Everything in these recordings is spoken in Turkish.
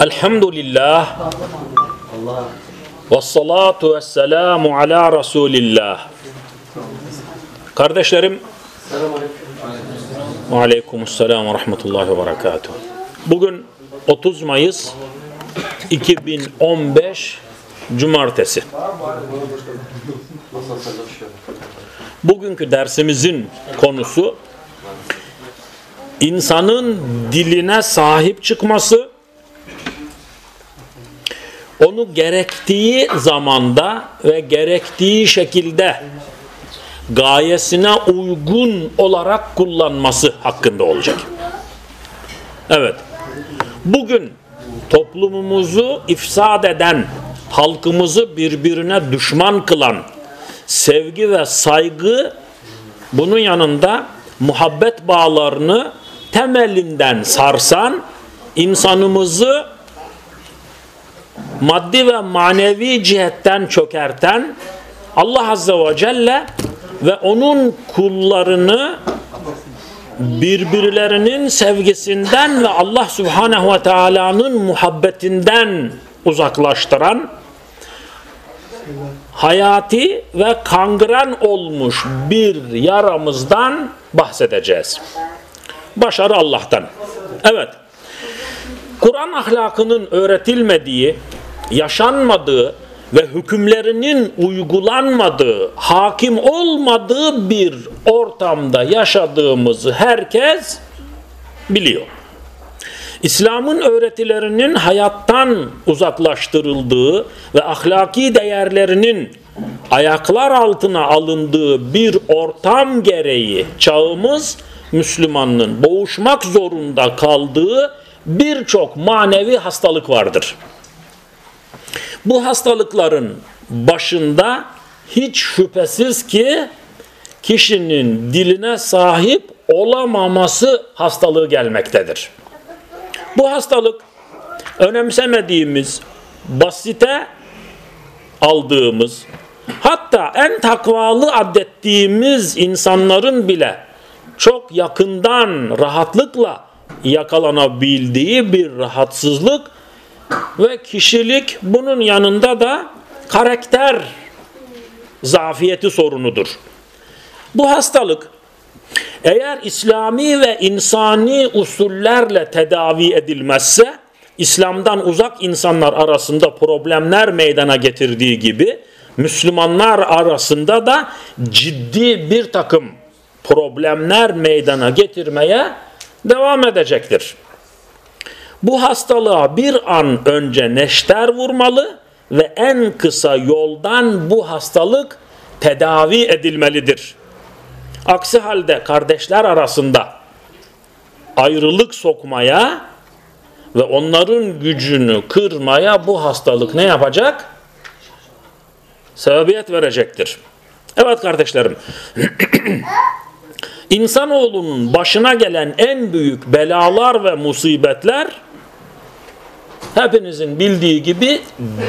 Elhamdülillah ve salatu ve selamu ala Resulillah. Kardeşlerim, ve aleykümselam ve rahmetullahi ve berekatuhu. Bugün 30 Mayıs 2015 Cumartesi. Bugünkü dersimizin konusu insanın diline sahip çıkması, onu gerektiği zamanda ve gerektiği şekilde gayesine uygun olarak kullanması hakkında olacak. Evet. Bugün toplumumuzu ifsad eden, halkımızı birbirine düşman kılan sevgi ve saygı bunun yanında muhabbet bağlarını temelinden sarsan insanımızı maddi ve manevi cihetten çökerten Allah Azze ve Celle ve onun kullarını birbirlerinin sevgisinden ve Allah Subhanahu ve Taala'nın muhabbetinden uzaklaştıran hayati ve kangren olmuş bir yaramızdan bahsedeceğiz. Başarı Allah'tan. Evet. Kur'an ahlakının öğretilmediği, yaşanmadığı ve hükümlerinin uygulanmadığı, hakim olmadığı bir ortamda yaşadığımızı herkes biliyor. İslam'ın öğretilerinin hayattan uzaklaştırıldığı ve ahlaki değerlerinin ayaklar altına alındığı bir ortam gereği çağımız Müslümanın boğuşmak zorunda kaldığı birçok manevi hastalık vardır. Bu hastalıkların başında hiç şüphesiz ki kişinin diline sahip olamaması hastalığı gelmektedir. Bu hastalık önemsemediğimiz, basite aldığımız, hatta en takvalı adettiğimiz insanların bile çok yakından rahatlıkla yakalanabildiği bir rahatsızlık ve kişilik bunun yanında da karakter zafiyeti sorunudur. Bu hastalık eğer İslami ve insani usullerle tedavi edilmezse İslam'dan uzak insanlar arasında problemler meydana getirdiği gibi Müslümanlar arasında da ciddi bir takım problemler meydana getirmeye devam edecektir. Bu hastalığa bir an önce neşter vurmalı ve en kısa yoldan bu hastalık tedavi edilmelidir. Aksi halde kardeşler arasında ayrılık sokmaya ve onların gücünü kırmaya bu hastalık ne yapacak? Sebebiyet verecektir. Evet kardeşlerim. İnsanoğlunun başına gelen en büyük belalar ve musibetler hepinizin bildiği gibi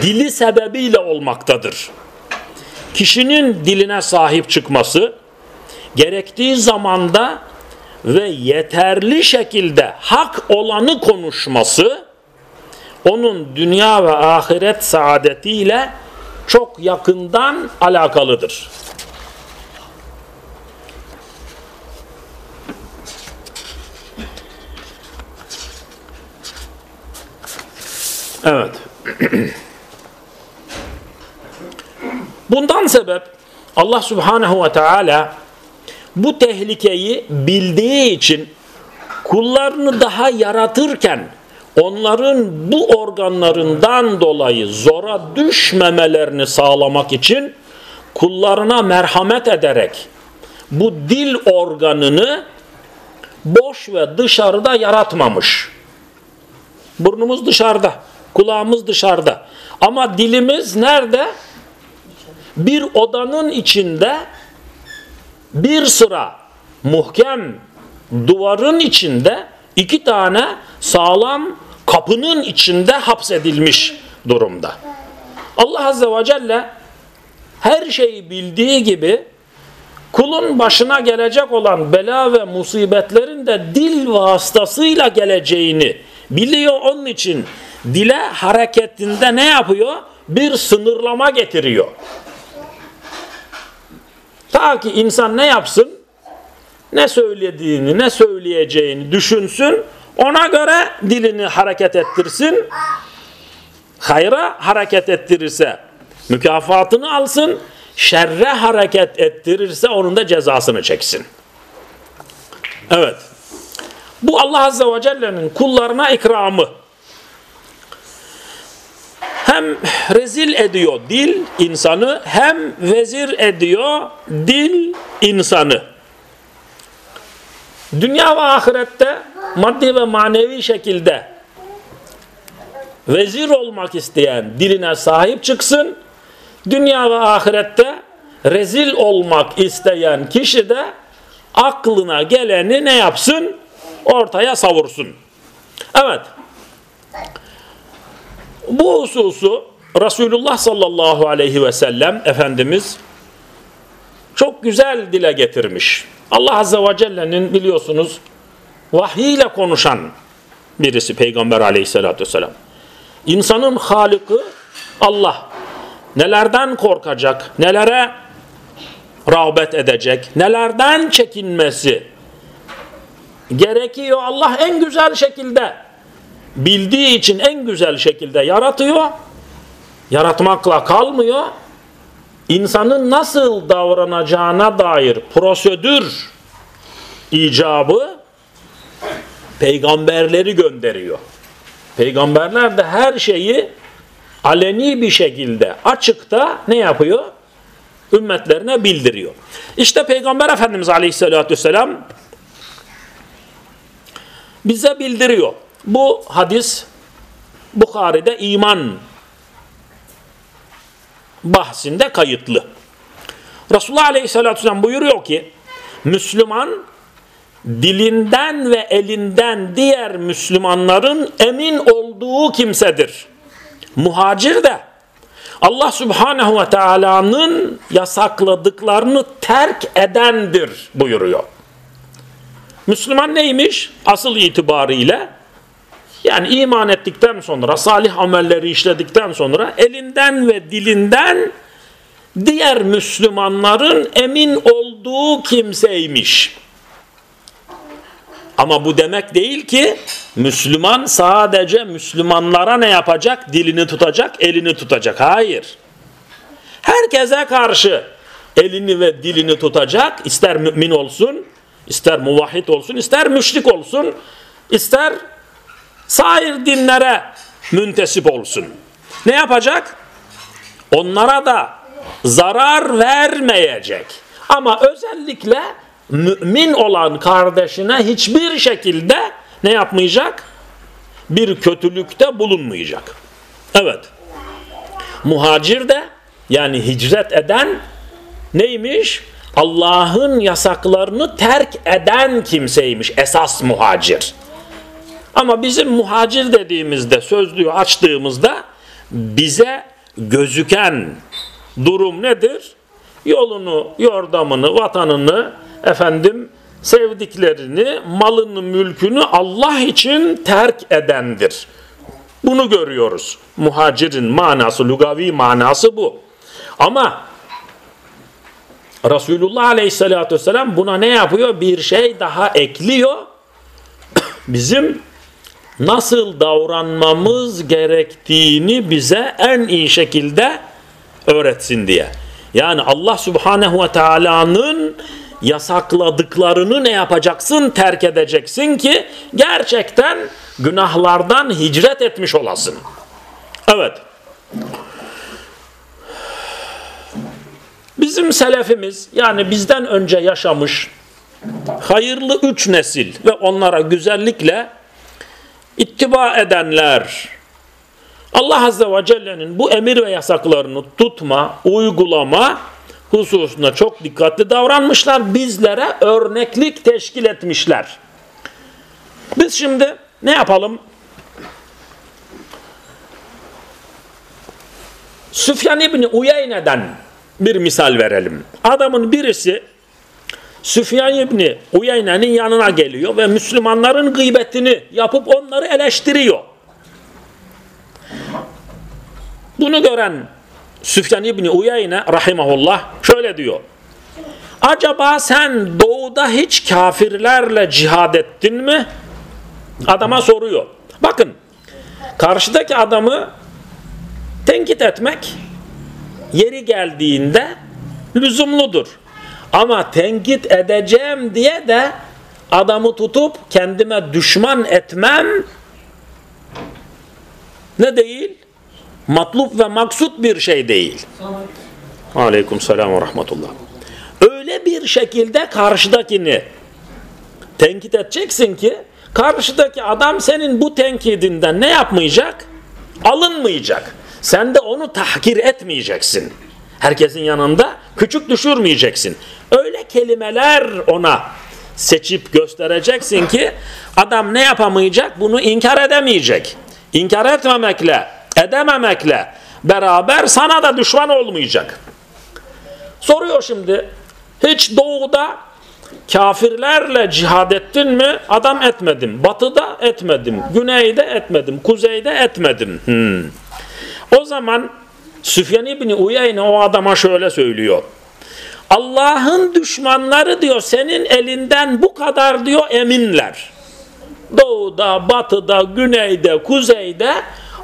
dili sebebiyle olmaktadır. Kişinin diline sahip çıkması, gerektiği zamanda ve yeterli şekilde hak olanı konuşması, onun dünya ve ahiret saadetiyle çok yakından alakalıdır. Evet. Bundan sebep Allah Subhanahu ve Teala bu tehlikeyi bildiği için kullarını daha yaratırken onların bu organlarından dolayı zora düşmemelerini sağlamak için kullarına merhamet ederek bu dil organını boş ve dışarıda yaratmamış. Burnumuz dışarıda, kulağımız dışarıda. Ama dilimiz nerede? Bir odanın içinde bir sıra muhkem duvarın içinde iki tane sağlam kapının içinde hapsedilmiş durumda. Allah Azze ve Celle her şeyi bildiği gibi kulun başına gelecek olan bela ve musibetlerin de dil vasıtasıyla geleceğini biliyor. Onun için dile hareketinde ne yapıyor? Bir sınırlama getiriyor. Ta ki insan ne yapsın? Ne söylediğini, ne söyleyeceğini düşünsün. Ona göre dilini hareket ettirsin. Hayra hareket ettirirse mükafatını alsın. Şerre hareket ettirirse onun da cezasını çeksin. Evet. Bu Allah Azze ve Celle'nin kullarına ikramı. Hem rezil ediyor dil insanı hem vezir ediyor dil insanı. Dünya ve ahirette maddi ve manevi şekilde vezir olmak isteyen diline sahip çıksın. Dünya ve ahirette rezil olmak isteyen kişi de aklına geleni ne yapsın? Ortaya savursun. Evet. Bu hususu Resulullah sallallahu aleyhi ve sellem Efendimiz çok güzel dile getirmiş. Allah Azze ve Celle'nin biliyorsunuz vahiy ile konuşan birisi Peygamber aleyhissalatü vesselam. İnsanın halıkı Allah. Nelerden korkacak, nelere rağbet edecek, nelerden çekinmesi gerekiyor. Allah en güzel şekilde bildiği için en güzel şekilde yaratıyor. Yaratmakla kalmıyor. İnsanın nasıl davranacağına dair prosedür icabı peygamberleri gönderiyor. Peygamberler de her şeyi aleni bir şekilde açıkta ne yapıyor? Ümmetlerine bildiriyor. İşte Peygamber Efendimiz Aleyhisselatü Vesselam bize bildiriyor. Bu hadis Bukhari'de iman bahsinde kayıtlı. Resulullah Aleyhisselatü Vesselam buyuruyor ki Müslüman dilinden ve elinden diğer Müslümanların emin olduğu kimsedir. Muhacir de Allah Subhanahu ve Taala'nın yasakladıklarını terk edendir buyuruyor. Müslüman neymiş? Asıl itibariyle yani iman ettikten sonra, salih amelleri işledikten sonra elinden ve dilinden diğer Müslümanların emin olduğu kimseymiş. Ama bu demek değil ki Müslüman sadece Müslümanlara ne yapacak? Dilini tutacak, elini tutacak. Hayır. Herkese karşı elini ve dilini tutacak. İster mümin olsun, ister muvahhid olsun, ister müşrik olsun, ister sair dinlere müntesip olsun. Ne yapacak? Onlara da zarar vermeyecek. Ama özellikle mümin olan kardeşine hiçbir şekilde ne yapmayacak? Bir kötülükte bulunmayacak. Evet. Muhacir de yani hicret eden neymiş? Allah'ın yasaklarını terk eden kimseymiş esas muhacir. Ama bizim muhacir dediğimizde sözlüğü açtığımızda bize gözüken durum nedir? Yolunu, yordamını, vatanını efendim sevdiklerini, malını, mülkünü Allah için terk edendir. Bunu görüyoruz. Muhacirin manası, lugavi manası bu. Ama Resulullah Aleyhisselatü Vesselam buna ne yapıyor? Bir şey daha ekliyor. Bizim nasıl davranmamız gerektiğini bize en iyi şekilde öğretsin diye. Yani Allah Subhanehu ve Teala'nın yasakladıklarını ne yapacaksın? Terk edeceksin ki gerçekten günahlardan hicret etmiş olasın. Evet. Bizim selefimiz yani bizden önce yaşamış hayırlı üç nesil ve onlara güzellikle ittiba edenler Allah Azze ve Celle'nin bu emir ve yasaklarını tutma, uygulama hususunda çok dikkatli davranmışlar. Bizlere örneklik teşkil etmişler. Biz şimdi ne yapalım? Süfyan İbni Uyeyne'den bir misal verelim. Adamın birisi Süfyan İbni Uyeyne'nin yanına geliyor ve Müslümanların gıybetini yapıp onları eleştiriyor. Bunu gören Süfyan İbni Uyeyne rahimahullah şöyle diyor. Acaba sen doğuda hiç kafirlerle cihad ettin mi? Adama soruyor. Bakın karşıdaki adamı tenkit etmek yeri geldiğinde lüzumludur. Ama tenkit edeceğim diye de adamı tutup kendime düşman etmem ne değil? Matlup ve maksut bir şey değil. Aleyküm selam ve rahmetullah. Öyle bir şekilde karşıdakini tenkit edeceksin ki karşıdaki adam senin bu tenkidinden ne yapmayacak? Alınmayacak. Sen de onu tahkir etmeyeceksin. Herkesin yanında küçük düşürmeyeceksin. Öyle kelimeler ona seçip göstereceksin ki adam ne yapamayacak? Bunu inkar edemeyecek. İnkar etmemekle, edememekle beraber sana da düşman olmayacak. Soruyor şimdi hiç doğuda kafirlerle cihad ettin mi? Adam etmedim. Batıda etmedim. Güneyde etmedim. Kuzeyde etmedim. Hmm. O zaman Süfyan İbni Uyeyne o adama şöyle söylüyor. Allah'ın düşmanları diyor senin elinden bu kadar diyor eminler. Doğuda, batıda, güneyde, kuzeyde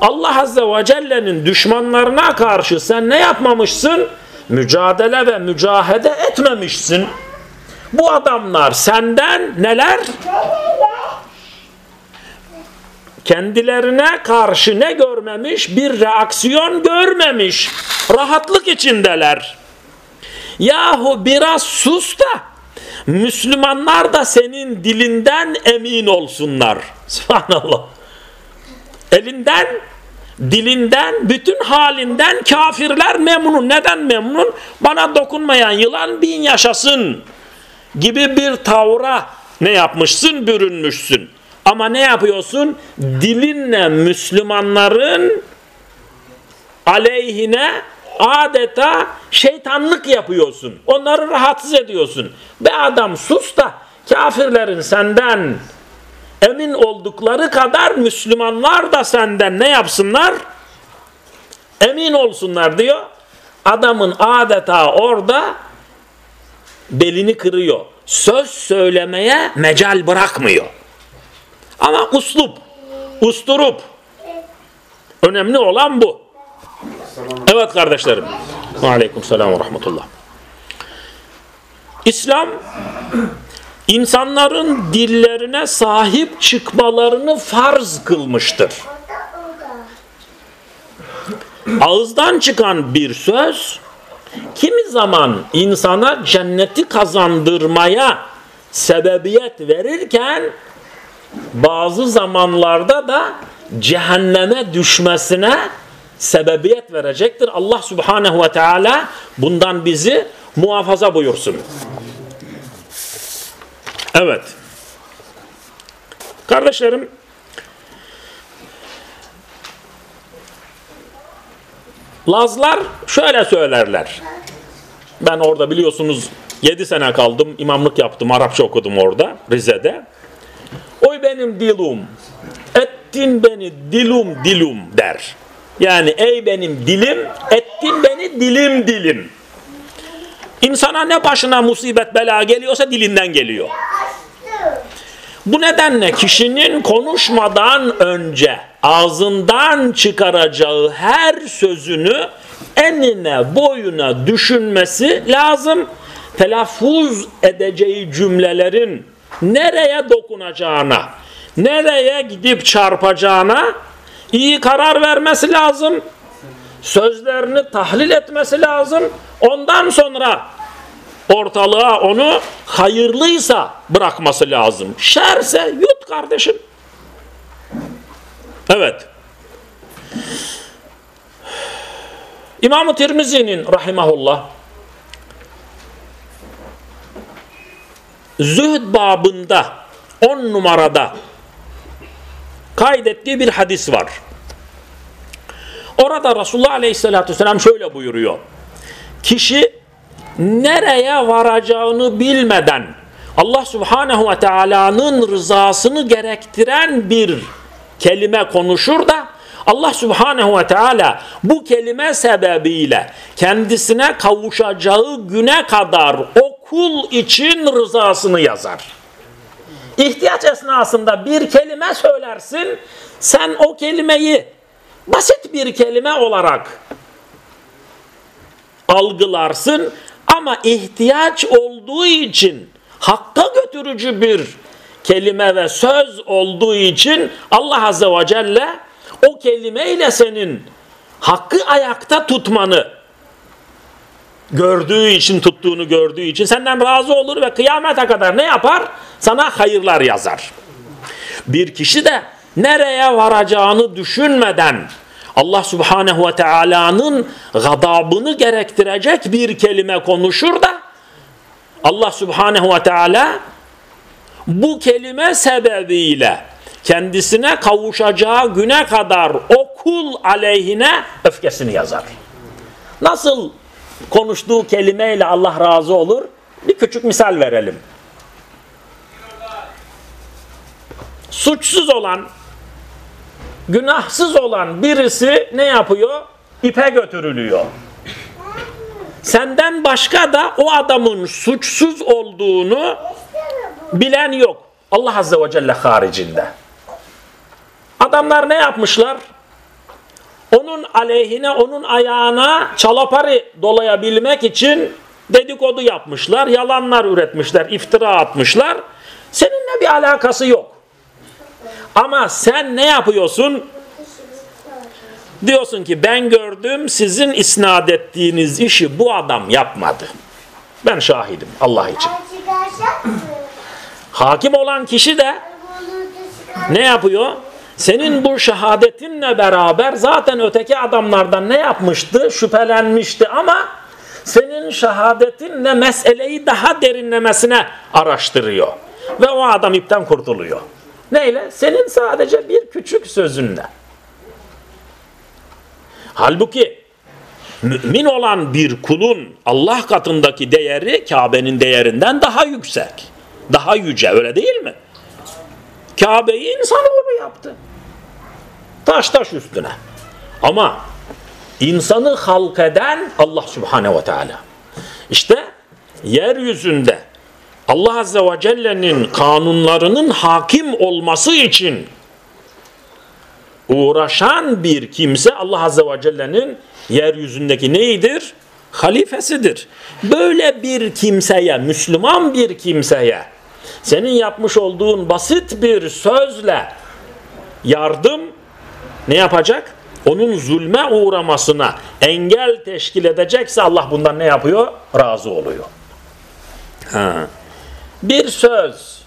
Allah Azze ve Celle'nin düşmanlarına karşı sen ne yapmamışsın? Mücadele ve mücahede etmemişsin. Bu adamlar senden neler? Kendilerine karşı ne görmemiş? Bir reaksiyon görmemiş. Rahatlık içindeler. Yahu biraz sus da Müslümanlar da senin dilinden emin olsunlar. Subhanallah. Elinden, dilinden, bütün halinden kafirler memnun. Neden memnun? Bana dokunmayan yılan bin yaşasın gibi bir tavra ne yapmışsın? Bürünmüşsün. Ama ne yapıyorsun? Dilinle Müslümanların aleyhine adeta şeytanlık yapıyorsun. Onları rahatsız ediyorsun. Be adam sus da kafirlerin senden emin oldukları kadar Müslümanlar da senden ne yapsınlar? Emin olsunlar diyor. Adamın adeta orada belini kırıyor. Söz söylemeye mecal bırakmıyor. Ama uslup, usturup önemli olan bu. Evet kardeşlerim. Aleyküm selam ve rahmetullah. İslam insanların dillerine sahip çıkmalarını farz kılmıştır. Ağızdan çıkan bir söz kimi zaman insana cenneti kazandırmaya sebebiyet verirken bazı zamanlarda da cehenneme düşmesine sebebiyet verecektir. Allah subhanehu ve teala bundan bizi muhafaza buyursun. Evet. Kardeşlerim Lazlar şöyle söylerler. Ben orada biliyorsunuz 7 sene kaldım. imamlık yaptım. Arapça okudum orada Rize'de. Oy benim dilum. Ettin beni dilum dilum der. Yani ey benim dilim, ettin beni dilim dilim. İnsana ne başına musibet bela geliyorsa dilinden geliyor. Bu nedenle kişinin konuşmadan önce ağzından çıkaracağı her sözünü enine boyuna düşünmesi lazım. Telaffuz edeceği cümlelerin nereye dokunacağına, nereye gidip çarpacağına iyi karar vermesi lazım. Sözlerini tahlil etmesi lazım. Ondan sonra ortalığa onu hayırlıysa bırakması lazım. Şerse yut kardeşim. Evet. İmam-ı Tirmizi'nin rahimahullah zühd babında 10 numarada kaydettiği bir hadis var. Orada Resulullah Aleyhisselatü Vesselam şöyle buyuruyor. Kişi nereye varacağını bilmeden Allah Subhanahu ve Taala'nın rızasını gerektiren bir kelime konuşur da Allah Subhanahu ve Teala bu kelime sebebiyle kendisine kavuşacağı güne kadar o kul için rızasını yazar. İhtiyaç esnasında bir kelime söylersin, sen o kelimeyi basit bir kelime olarak algılarsın ama ihtiyaç olduğu için hakka götürücü bir kelime ve söz olduğu için Allah Azze ve Celle o kelimeyle senin hakkı ayakta tutmanı gördüğü için, tuttuğunu gördüğü için senden razı olur ve kıyamete kadar ne yapar? Sana hayırlar yazar. Bir kişi de nereye varacağını düşünmeden Allah Subhanahu ve Taala'nın gadabını gerektirecek bir kelime konuşur da Allah Subhanahu ve Teala bu kelime sebebiyle kendisine kavuşacağı güne kadar o kul aleyhine öfkesini yazar. Nasıl konuştuğu kelimeyle Allah razı olur? Bir küçük misal verelim. Suçsuz olan, günahsız olan birisi ne yapıyor? İpe götürülüyor. Senden başka da o adamın suçsuz olduğunu bilen yok. Allah Azze ve Celle haricinde. Adamlar ne yapmışlar? Onun aleyhine, onun ayağına çalapari dolayabilmek için dedikodu yapmışlar, yalanlar üretmişler, iftira atmışlar. Seninle bir alakası yok. Ama sen ne yapıyorsun? Diyorsun ki ben gördüm sizin isnat ettiğiniz işi bu adam yapmadı. Ben şahidim Allah için. Hakim olan kişi de ne yapıyor? Senin bu şehadetinle beraber zaten öteki adamlardan ne yapmıştı? Şüphelenmişti ama senin şehadetinle meseleyi daha derinlemesine araştırıyor. Ve o adam ipten kurtuluyor. Neyle? Senin sadece bir küçük sözünle. Halbuki mümin olan bir kulun Allah katındaki değeri Kabe'nin değerinden daha yüksek. Daha yüce öyle değil mi? Kabe'yi insanoğlu yaptı. Taş taş üstüne. Ama insanı halk eden Allah Subhanahu ve Teala. İşte yeryüzünde Allah Azze ve Celle'nin kanunlarının hakim olması için uğraşan bir kimse Allah Azze ve Celle'nin yeryüzündeki neyidir? Halifesidir. Böyle bir kimseye, Müslüman bir kimseye senin yapmış olduğun basit bir sözle yardım ne yapacak? Onun zulme uğramasına engel teşkil edecekse Allah bundan ne yapıyor? Razı oluyor. Ha. Bir söz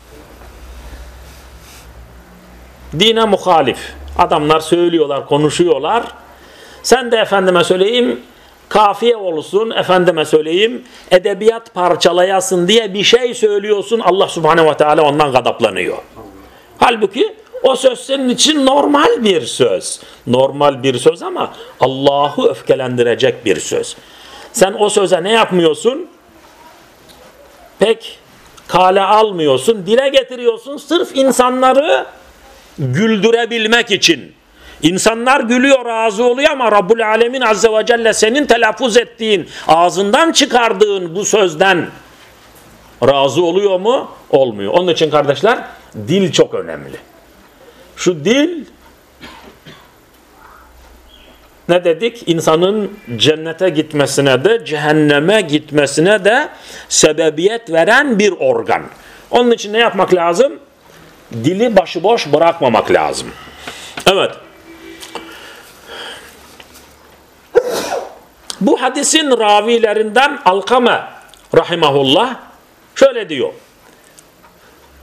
dine muhalif adamlar söylüyorlar, konuşuyorlar. Sen de efendime söyleyeyim kafiye olsun, efendime söyleyeyim edebiyat parçalayasın diye bir şey söylüyorsun. Allah subhanehu ve teala ondan gadaplanıyor. Halbuki o söz senin için normal bir söz. Normal bir söz ama Allah'ı öfkelendirecek bir söz. Sen o söze ne yapmıyorsun? Pek kale almıyorsun, dile getiriyorsun sırf insanları güldürebilmek için. İnsanlar gülüyor, razı oluyor ama Rabbul Alemin Azze ve Celle senin telaffuz ettiğin, ağzından çıkardığın bu sözden razı oluyor mu? Olmuyor. Onun için kardeşler dil çok önemli. Şu dil ne dedik? İnsanın cennete gitmesine de cehenneme gitmesine de sebebiyet veren bir organ. Onun için ne yapmak lazım? Dili başıboş bırakmamak lazım. Evet. Bu hadisin ravilerinden Alkame rahimahullah şöyle diyor.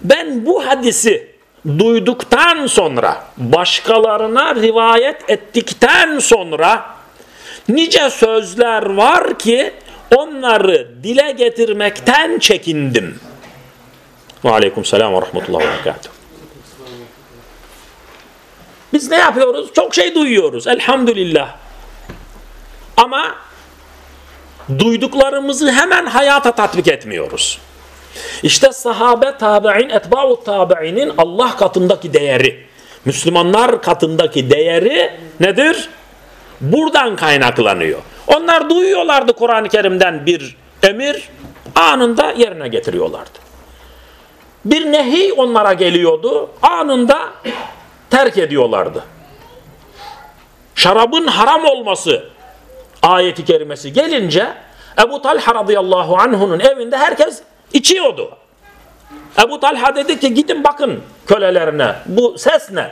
Ben bu hadisi duyduktan sonra başkalarına rivayet ettikten sonra nice sözler var ki onları dile getirmekten çekindim. Ve aleyküm selam ve rahmetullahi ve berekatuhu. Biz ne yapıyoruz? Çok şey duyuyoruz. Elhamdülillah. Ama duyduklarımızı hemen hayata tatbik etmiyoruz. İşte sahabe, tabi'in, etba'u tabi'inin Allah katındaki değeri, Müslümanlar katındaki değeri nedir? Buradan kaynaklanıyor. Onlar duyuyorlardı Kur'an-ı Kerim'den bir emir, anında yerine getiriyorlardı. Bir nehi onlara geliyordu, anında terk ediyorlardı. Şarabın haram olması ayeti kerimesi gelince Ebu Talha radıyallahu anh'unun evinde herkes içiyordu. Ebu Talha dedi ki gidin bakın kölelerine bu ses ne?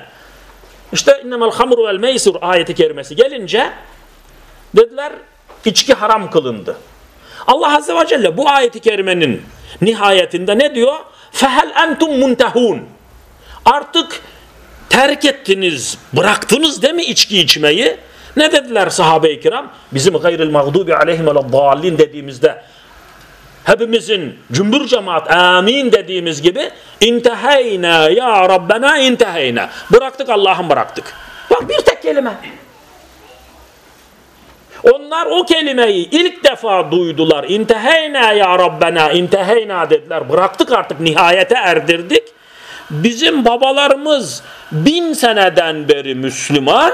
İşte innemel hamru vel meysur ayeti kerimesi gelince dediler içki haram kılındı. Allah Azze ve Celle bu ayeti kerimenin nihayetinde ne diyor? Fehel entum muntehun. Artık terk ettiniz, bıraktınız değil mi içki içmeyi? Ne dediler sahabe-i kiram? Bizim gayril mağdubi aleyhim dallin dediğimizde hepimizin cümbür cemaat amin dediğimiz gibi inteheyna ya Rabbena inteheyna. Bıraktık Allah'ım bıraktık. Bak bir tek kelime. Onlar o kelimeyi ilk defa duydular. İnteheyna ya Rabbena inteheyna dediler. Bıraktık artık nihayete erdirdik. Bizim babalarımız bin seneden beri Müslüman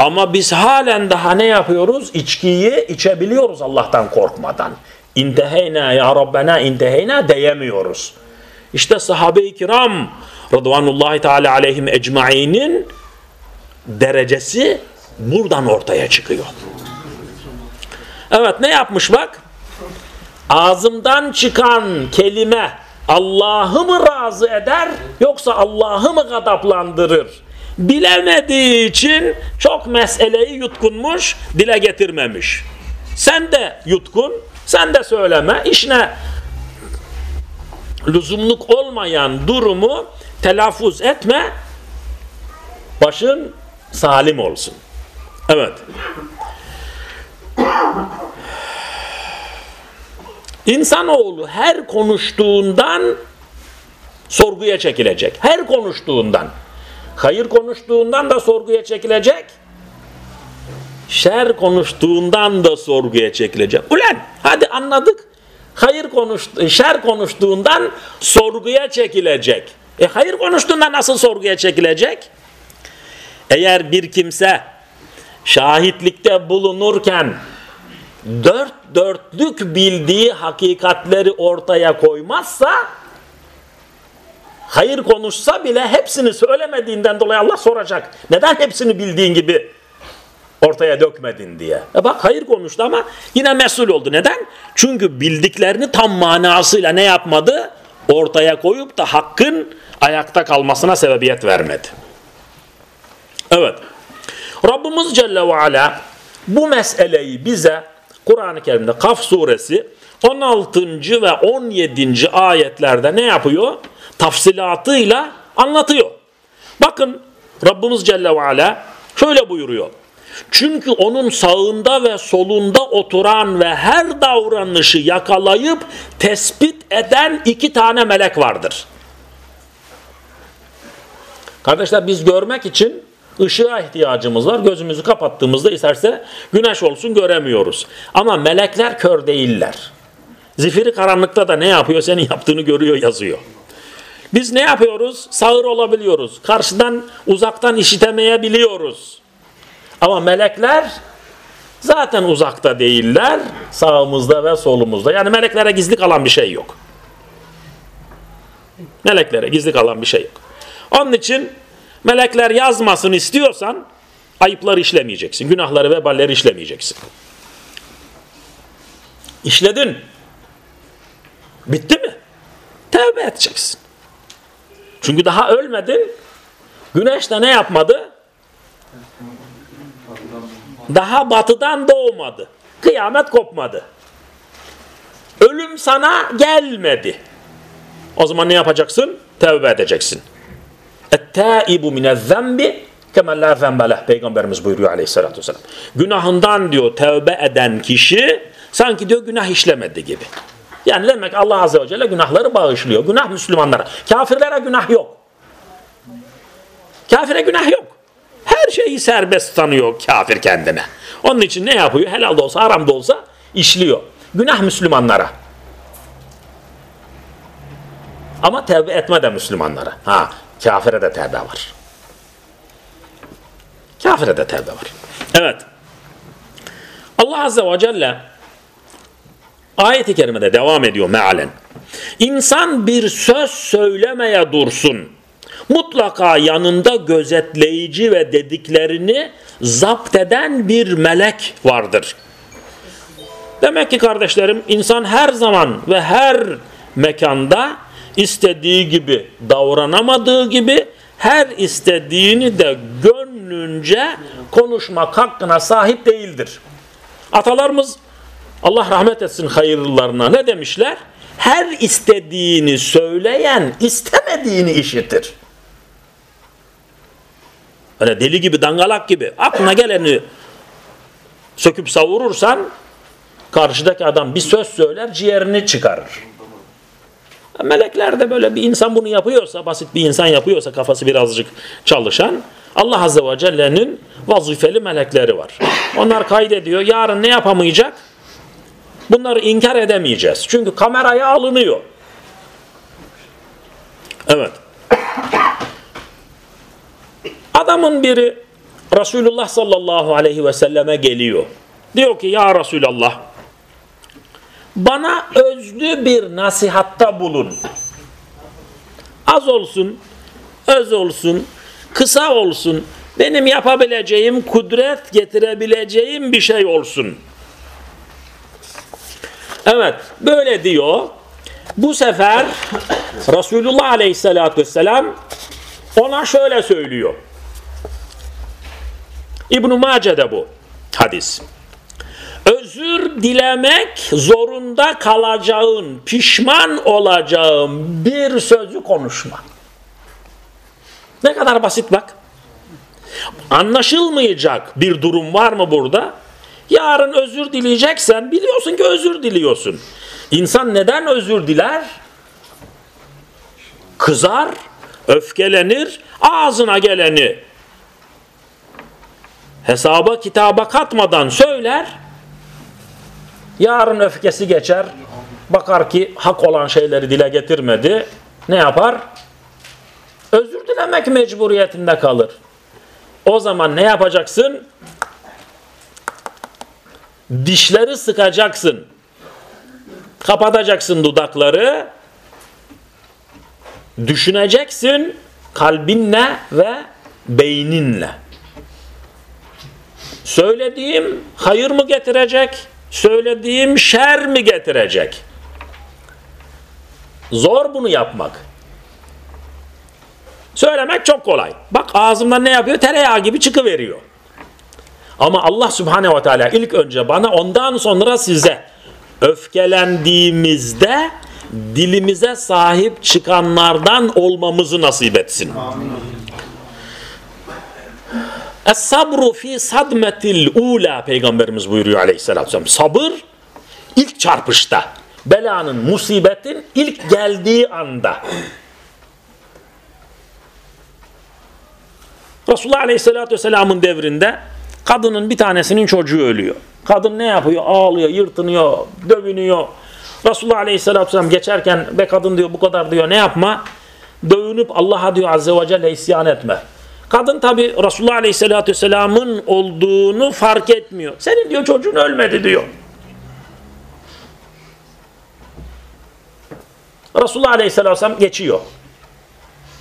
ama biz halen daha ne yapıyoruz? İçkiyi içebiliyoruz Allah'tan korkmadan. İnteheyna ya Rabbena inteheyna diyemiyoruz. İşte sahabe-i kiram Rıdvanullahi Teala aleyhim ecmainin derecesi buradan ortaya çıkıyor. Evet ne yapmış bak? Ağzımdan çıkan kelime Allah'ı mı razı eder yoksa Allah'ı mı gadaplandırır? Bilemediği için çok meseleyi yutkunmuş, dile getirmemiş. Sen de yutkun, sen de söyleme. İşine lüzumluk olmayan durumu telaffuz etme. Başın salim olsun. Evet. İnsanoğlu her konuştuğundan sorguya çekilecek. Her konuştuğundan. Hayır konuştuğundan da sorguya çekilecek. Şer konuştuğundan da sorguya çekilecek. Ulan hadi anladık. Hayır konuştu, şer konuştuğundan sorguya çekilecek. E hayır konuştuğunda nasıl sorguya çekilecek? Eğer bir kimse şahitlikte bulunurken dört dörtlük bildiği hakikatleri ortaya koymazsa hayır konuşsa bile hepsini söylemediğinden dolayı Allah soracak. Neden hepsini bildiğin gibi ortaya dökmedin diye. E bak hayır konuştu ama yine mesul oldu. Neden? Çünkü bildiklerini tam manasıyla ne yapmadı? Ortaya koyup da hakkın ayakta kalmasına sebebiyet vermedi. Evet. Rabbimiz Celle ve Ala bu meseleyi bize Kur'an-ı Kerim'de Kaf suresi 16. ve 17. ayetlerde ne yapıyor? Tafsilatıyla anlatıyor. Bakın Rabbimiz Celle ve Ala şöyle buyuruyor. Çünkü onun sağında ve solunda oturan ve her davranışı yakalayıp tespit eden iki tane melek vardır. Kardeşler biz görmek için ışığa ihtiyacımız var. Gözümüzü kapattığımızda isterse güneş olsun göremiyoruz. Ama melekler kör değiller. Zifiri karanlıkta da ne yapıyor? Senin yaptığını görüyor yazıyor. Biz ne yapıyoruz? Sağır olabiliyoruz. Karşıdan uzaktan işitemeyebiliyoruz. Ama melekler zaten uzakta değiller. Sağımızda ve solumuzda. Yani meleklere gizli kalan bir şey yok. Meleklere gizli kalan bir şey yok. Onun için melekler yazmasını istiyorsan ayıpları işlemeyeceksin. Günahları ve balleri işlemeyeceksin. İşledin. Bitti mi? Tevbe edeceksin. Çünkü daha ölmedin. Güneş de ne yapmadı? Daha batıdan doğmadı. Kıyamet kopmadı. Ölüm sana gelmedi. O zaman ne yapacaksın? Tevbe edeceksin. Et-taibu minez-zembi kemen la zembeleh. Peygamberimiz buyuruyor aleyhissalatü vesselam. Günahından diyor tevbe eden kişi sanki diyor günah işlemedi gibi. Yani demek Allah Azze ve Celle günahları bağışlıyor. Günah Müslümanlara. Kafirlere günah yok. Kafire günah yok. Her şeyi serbest tanıyor kafir kendine. Onun için ne yapıyor? Helal de olsa haram da olsa işliyor. Günah Müslümanlara. Ama tevbe etme de Müslümanlara. Ha, kafire de tevbe var. Kafire de tevbe var. Evet. Allah Azze ve Celle ayeti kerimede devam ediyor mealen. İnsan bir söz söylemeye dursun. Mutlaka yanında gözetleyici ve dediklerini zapt eden bir melek vardır. Demek ki kardeşlerim insan her zaman ve her mekanda istediği gibi davranamadığı gibi her istediğini de gönlünce konuşmak hakkına sahip değildir. Atalarımız Allah rahmet etsin hayırlılarına ne demişler? Her istediğini söyleyen istemediğini işitir. Öyle deli gibi dangalak gibi aklına geleni söküp savurursan karşıdaki adam bir söz söyler ciğerini çıkarır. Melekler de böyle bir insan bunu yapıyorsa, basit bir insan yapıyorsa kafası birazcık çalışan Allah Azze ve Celle'nin vazifeli melekleri var. Onlar kaydediyor. Yarın ne yapamayacak? Bunları inkar edemeyeceğiz. Çünkü kameraya alınıyor. Evet. Adamın biri Resulullah sallallahu aleyhi ve selleme geliyor. Diyor ki ya Resulallah bana özlü bir nasihatta bulun. Az olsun, öz olsun, kısa olsun, benim yapabileceğim, kudret getirebileceğim bir şey olsun. Evet, böyle diyor. Bu sefer Resulullah Aleyhisselatü Vesselam ona şöyle söylüyor. İbn-i Mace'de bu hadis özür dilemek zorunda kalacağın, pişman olacağın bir sözü konuşma. Ne kadar basit bak. Anlaşılmayacak bir durum var mı burada? Yarın özür dileyeceksen biliyorsun ki özür diliyorsun. İnsan neden özür diler? Kızar, öfkelenir, ağzına geleni hesaba kitaba katmadan söyler Yarın öfkesi geçer. Bakar ki hak olan şeyleri dile getirmedi. Ne yapar? Özür dilemek mecburiyetinde kalır. O zaman ne yapacaksın? Dişleri sıkacaksın. Kapatacaksın dudakları. Düşüneceksin kalbinle ve beyninle. Söylediğim hayır mı getirecek? söylediğim şer mi getirecek? Zor bunu yapmak. Söylemek çok kolay. Bak ağzımdan ne yapıyor? Tereyağı gibi çıkıveriyor. Ama Allah Subhanahu ve Teala ilk önce bana ondan sonra size öfkelendiğimizde dilimize sahip çıkanlardan olmamızı nasip etsin. Amin. Es-sabru fi sadmetil ula peygamberimiz buyuruyor aleyhissalatü vesselam. Sabır ilk çarpışta. Belanın, musibetin ilk geldiği anda. Resulullah aleyhissalatü vesselamın devrinde kadının bir tanesinin çocuğu ölüyor. Kadın ne yapıyor? Ağlıyor, yırtınıyor, dövünüyor. Resulullah aleyhissalatü vesselam geçerken be kadın diyor bu kadar diyor ne yapma? Dövünüp Allah'a diyor azze ve celle isyan etme. Kadın tabi Resulullah Aleyhisselatü Vesselam'ın olduğunu fark etmiyor. Senin diyor çocuğun ölmedi diyor. Resulullah Aleyhisselatü Vesselam geçiyor.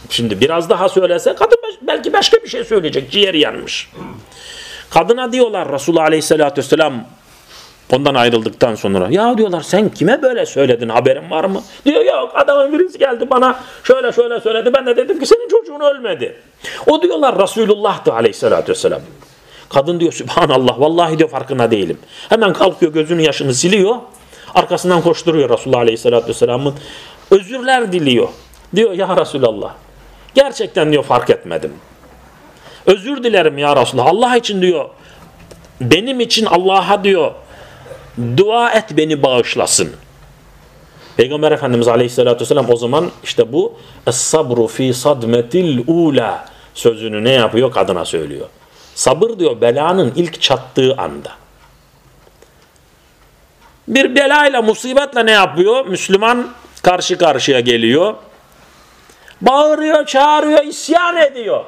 Şimdi biraz daha söylese kadın belki başka bir şey söyleyecek. Ciğeri yanmış. Kadına diyorlar Resulullah Aleyhisselatü Vesselam Ondan ayrıldıktan sonra ya diyorlar sen kime böyle söyledin haberin var mı? Diyor yok adamın birisi geldi bana şöyle şöyle söyledi. Ben de dedim ki senin çocuğun ölmedi. O diyorlar Resulullah'tı aleyhissalatü vesselam. Kadın diyor Sübhanallah vallahi diyor farkına değilim. Hemen kalkıyor gözünün yaşını siliyor. Arkasından koşturuyor Resulullah aleyhissalatü vesselamın. Özürler diliyor. Diyor ya Resulallah gerçekten diyor fark etmedim. Özür dilerim ya Resulallah. Allah için diyor benim için Allah'a diyor Dua et beni bağışlasın. Peygamber Efendimiz Aleyhisselatü Vesselam o zaman işte bu Es-sabru fi sadmetil ula sözünü ne yapıyor? Kadına söylüyor. Sabır diyor belanın ilk çattığı anda. Bir belayla, musibetle ne yapıyor? Müslüman karşı karşıya geliyor. Bağırıyor, çağırıyor, isyan ediyor.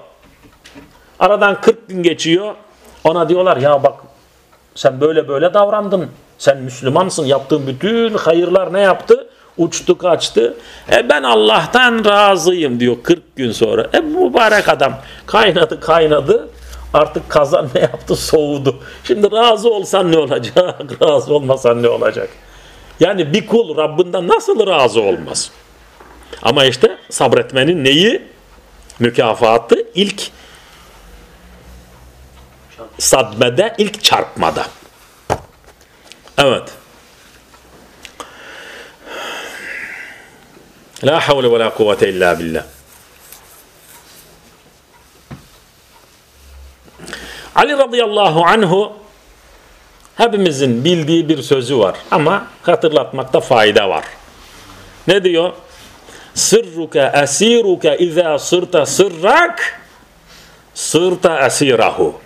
Aradan 40 gün geçiyor. Ona diyorlar ya bak sen böyle böyle davrandın. Sen Müslümansın. Yaptığın bütün hayırlar ne yaptı? Uçtu kaçtı. E ben Allah'tan razıyım diyor 40 gün sonra. E mübarek adam kaynadı kaynadı. Artık kazan ne yaptı? Soğudu. Şimdi razı olsan ne olacak? razı olmasan ne olacak? Yani bir kul Rabbinden nasıl razı olmaz? Ama işte sabretmenin neyi? Mükafatı ilk sadmede, ilk çarpmada. Evet. La havle ve la kuvvete illa billah. Ali radıyallahu anhu hepimizin bildiği bir sözü var ama hatırlatmakta fayda var. Ne diyor? Sırruke esiruke izâ sırta sırrak sırta esirahu.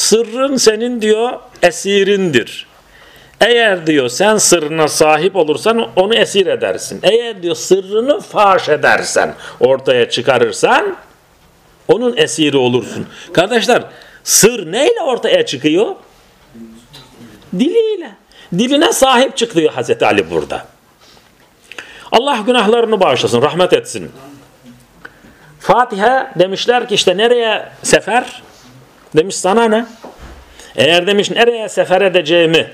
Sırrın senin diyor esirindir. Eğer diyor sen sırrına sahip olursan onu esir edersin. Eğer diyor sırrını faş edersen, ortaya çıkarırsan onun esiri olursun. Kardeşler sır neyle ortaya çıkıyor? Diliyle. Diline sahip çıkıyor Hazreti Ali burada. Allah günahlarını bağışlasın, rahmet etsin. Fatiha demişler ki işte nereye sefer? Demiş sana ne? Eğer demiş nereye sefer edeceğimi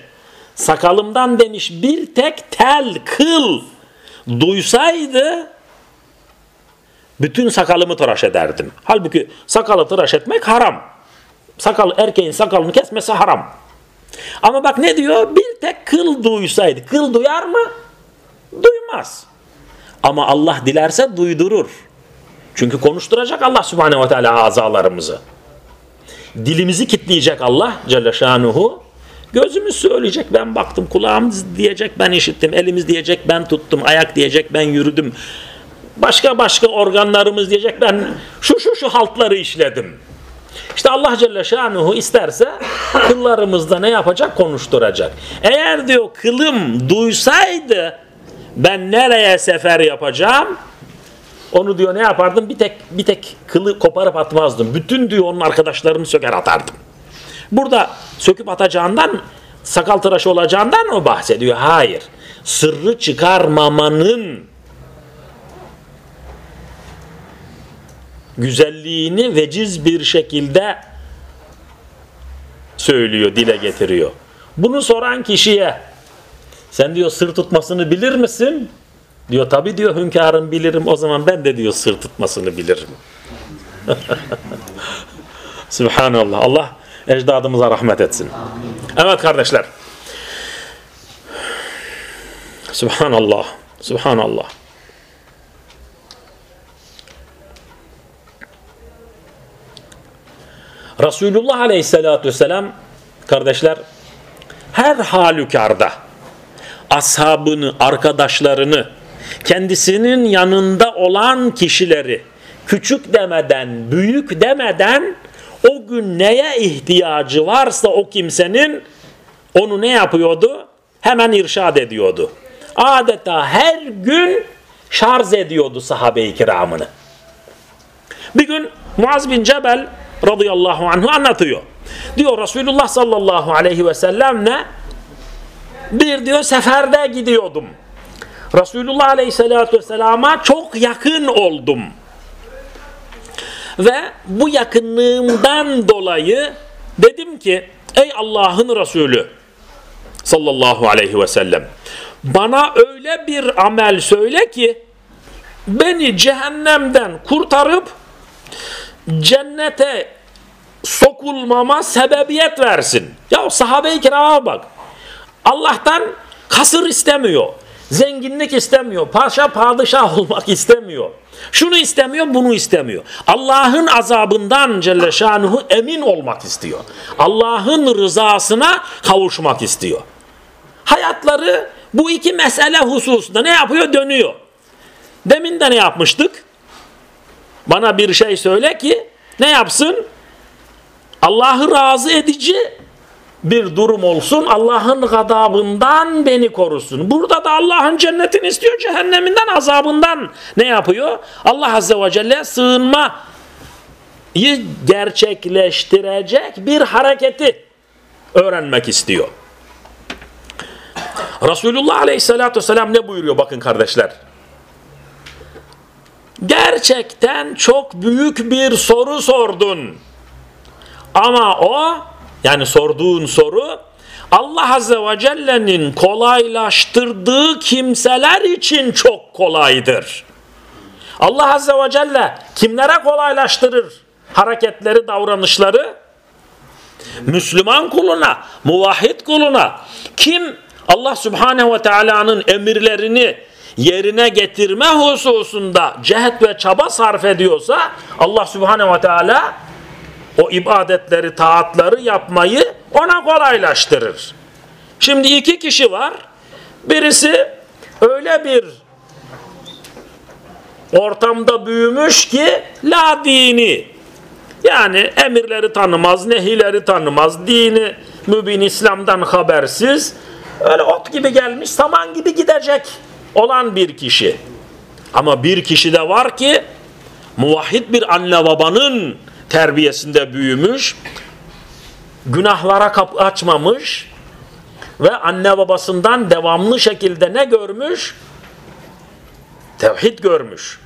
sakalımdan demiş bir tek tel, kıl duysaydı bütün sakalımı tıraş ederdim. Halbuki sakalı tıraş etmek haram. Sakal, erkeğin sakalını kesmesi haram. Ama bak ne diyor? Bir tek kıl duysaydı. Kıl duyar mı? Duymaz. Ama Allah dilerse duydurur. Çünkü konuşturacak Allah subhanehu ve teala azalarımızı. Dilimizi kitleyecek Allah Celle Şanuhu. Gözümüz söyleyecek ben baktım, kulağımız diyecek ben işittim, elimiz diyecek ben tuttum, ayak diyecek ben yürüdüm. Başka başka organlarımız diyecek ben şu şu şu haltları işledim. İşte Allah Celle Şanuhu isterse kıllarımızda ne yapacak? Konuşturacak. Eğer diyor kılım duysaydı ben nereye sefer yapacağım? Onu diyor ne yapardım? Bir tek bir tek kılı koparıp atmazdım. Bütün diyor onun arkadaşlarını söker atardım. Burada söküp atacağından sakal tıraşı olacağından o bahsediyor. Hayır. Sırrı çıkarmamanın güzelliğini veciz bir şekilde söylüyor, dile getiriyor. Bunu soran kişiye sen diyor sır tutmasını bilir misin? Diyor tabi diyor hünkârım bilirim o zaman ben de diyor sır tutmasını bilirim. Subhanallah. Allah ecdadımıza rahmet etsin. Evet kardeşler. Subhanallah. Subhanallah. Resulullah Aleyhisselatü Vesselam kardeşler her halükarda ashabını, arkadaşlarını, kendisinin yanında olan kişileri küçük demeden, büyük demeden o gün neye ihtiyacı varsa o kimsenin onu ne yapıyordu? Hemen irşad ediyordu. Adeta her gün şarj ediyordu sahabe-i kiramını. Bir gün Muaz bin Cebel radıyallahu anhu anlatıyor. Diyor Resulullah sallallahu aleyhi ve sellemle bir diyor seferde gidiyordum. Resulullah aleyhissalatü vesselama çok yakın oldum. Ve bu yakınlığımdan dolayı dedim ki ey Allah'ın Resulü sallallahu aleyhi ve sellem bana öyle bir amel söyle ki beni cehennemden kurtarıp cennete sokulmama sebebiyet versin. Ya sahabe-i kirama bak. Allah'tan kasır istemiyor. Zenginlik istemiyor. Paşa padişah olmak istemiyor. Şunu istemiyor, bunu istemiyor. Allah'ın azabından Celle Şanuhu emin olmak istiyor. Allah'ın rızasına kavuşmak istiyor. Hayatları bu iki mesele hususunda ne yapıyor? Dönüyor. Demin de ne yapmıştık? Bana bir şey söyle ki ne yapsın? Allah'ı razı edici bir durum olsun. Allah'ın gadabından beni korusun. Burada da Allah'ın cennetini istiyor. Cehenneminden, azabından ne yapıyor? Allah Azze ve Celle sığınma gerçekleştirecek bir hareketi öğrenmek istiyor. Resulullah Aleyhisselatü Vesselam ne buyuruyor bakın kardeşler. Gerçekten çok büyük bir soru sordun. Ama o yani sorduğun soru Allah Azze ve Celle'nin kolaylaştırdığı kimseler için çok kolaydır. Allah Azze ve Celle kimlere kolaylaştırır hareketleri, davranışları? Müslüman kuluna, muvahhid kuluna. Kim Allah Subhanehu ve Teala'nın emirlerini yerine getirme hususunda cehet ve çaba sarf ediyorsa Allah Subhanehu ve Teala o ibadetleri, taatları yapmayı ona kolaylaştırır. Şimdi iki kişi var. Birisi öyle bir ortamda büyümüş ki la dini yani emirleri tanımaz, nehileri tanımaz, dini mübin İslam'dan habersiz öyle ot gibi gelmiş, saman gibi gidecek olan bir kişi. Ama bir kişi de var ki muvahhid bir anne babanın terbiyesinde büyümüş, günahlara kapı açmamış ve anne babasından devamlı şekilde ne görmüş? Tevhid görmüş.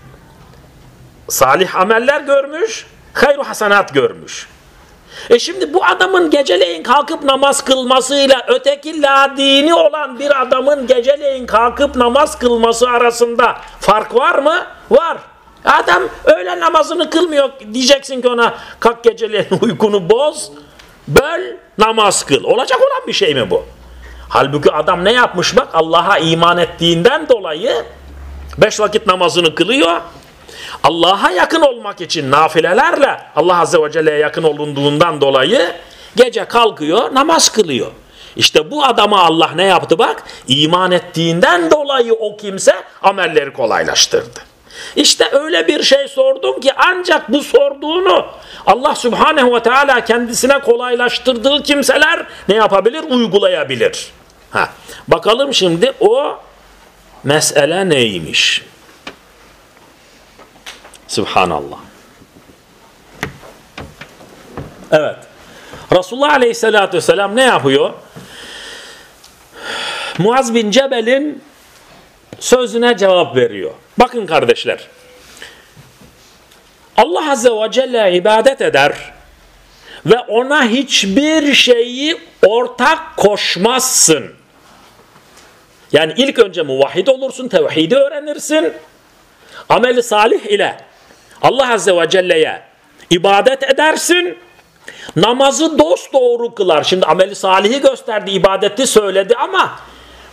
Salih ameller görmüş, hayru hasanat görmüş. E şimdi bu adamın geceleyin kalkıp namaz kılmasıyla öteki ladini olan bir adamın geceleyin kalkıp namaz kılması arasında fark var mı? Var. Adam öğle namazını kılmıyor. Diyeceksin ki ona kalk geceleyin uykunu boz, böl, namaz kıl. Olacak olan bir şey mi bu? Halbuki adam ne yapmış bak Allah'a iman ettiğinden dolayı beş vakit namazını kılıyor. Allah'a yakın olmak için nafilelerle Allah Azze ve Celle'ye yakın olunduğundan dolayı gece kalkıyor namaz kılıyor. İşte bu adama Allah ne yaptı bak? İman ettiğinden dolayı o kimse amelleri kolaylaştırdı. İşte öyle bir şey sordum ki ancak bu sorduğunu Allah Subhanehu ve Teala kendisine kolaylaştırdığı kimseler ne yapabilir? Uygulayabilir. Ha. Bakalım şimdi o mesele neymiş? Subhanallah. Evet. Resulullah Aleyhisselatü Vesselam ne yapıyor? Muaz bin Cebel'in sözüne cevap veriyor. Bakın kardeşler. Allah Azze ve Celle ibadet eder ve ona hiçbir şeyi ortak koşmazsın. Yani ilk önce muvahhid olursun, tevhidi öğrenirsin. Ameli salih ile Allah Azze ve Celle'ye ibadet edersin. Namazı dost doğru kılar. Şimdi ameli salihi gösterdi, ibadeti söyledi ama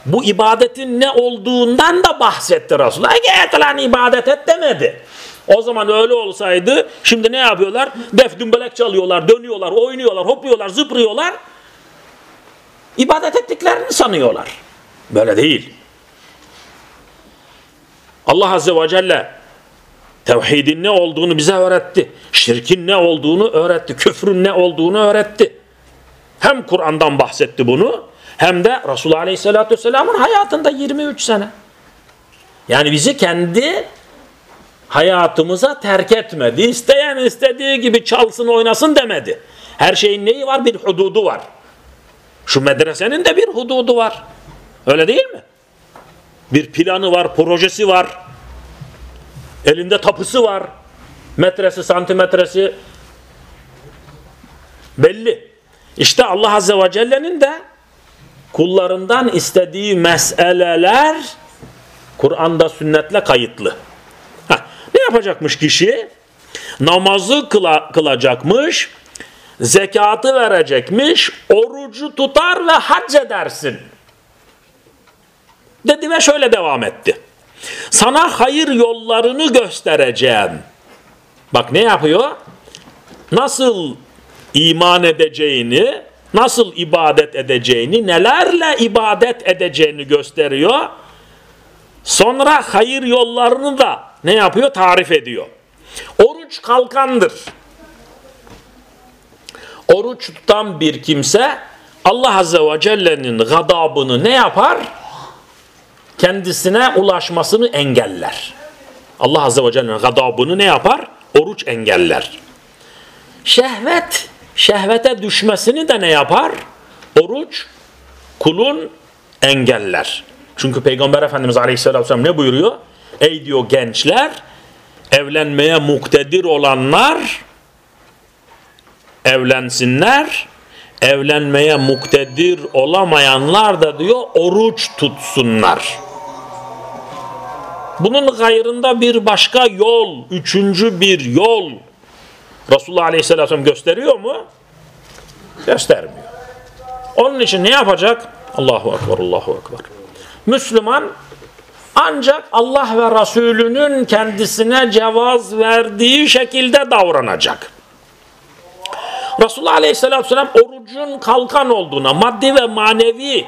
bu ibadetin ne olduğundan da bahsetti Resulullah. Git lan ibadet et demedi. O zaman öyle olsaydı şimdi ne yapıyorlar? Def dümbelek çalıyorlar, dönüyorlar, oynuyorlar, hopluyorlar, zıplıyorlar. İbadet ettiklerini sanıyorlar. Böyle değil. Allah Azze ve Celle tevhidin ne olduğunu bize öğretti. Şirkin ne olduğunu öğretti. Küfrün ne olduğunu öğretti. Hem Kur'an'dan bahsetti bunu hem de Resulullah Aleyhisselatü Vesselam'ın hayatında 23 sene. Yani bizi kendi hayatımıza terk etmedi. İsteyen istediği gibi çalsın oynasın demedi. Her şeyin neyi var? Bir hududu var. Şu medresenin de bir hududu var. Öyle değil mi? Bir planı var, projesi var. Elinde tapısı var. Metresi, santimetresi belli. İşte Allah Azze ve Celle'nin de kullarından istediği meseleler Kur'an'da sünnetle kayıtlı. Heh, ne yapacakmış kişi? Namazı kıla, kılacakmış, zekatı verecekmiş, orucu tutar ve hac edersin. Dedi ve şöyle devam etti. Sana hayır yollarını göstereceğim. Bak ne yapıyor? Nasıl iman edeceğini, nasıl ibadet edeceğini, nelerle ibadet edeceğini gösteriyor. Sonra hayır yollarını da ne yapıyor? Tarif ediyor. Oruç kalkandır. Oruç tutan bir kimse Allah Azze ve Celle'nin gadabını ne yapar? Kendisine ulaşmasını engeller. Allah Azze ve Celle'nin gadabını ne yapar? Oruç engeller. Şehvet, şehvete düşmesini de ne yapar? Oruç kulun engeller. Çünkü Peygamber Efendimiz Aleyhisselatü Vesselam ne buyuruyor? Ey diyor gençler, evlenmeye muktedir olanlar evlensinler, evlenmeye muktedir olamayanlar da diyor oruç tutsunlar. Bunun gayrında bir başka yol, üçüncü bir yol Resulullah Aleyhisselatü Vesselam gösteriyor mu? Göstermiyor. Onun için ne yapacak? Allahu Ekber, Allahu Ekber. Müslüman ancak Allah ve Resulünün kendisine cevaz verdiği şekilde davranacak. Resulullah Aleyhisselatü Vesselam orucun kalkan olduğuna, maddi ve manevi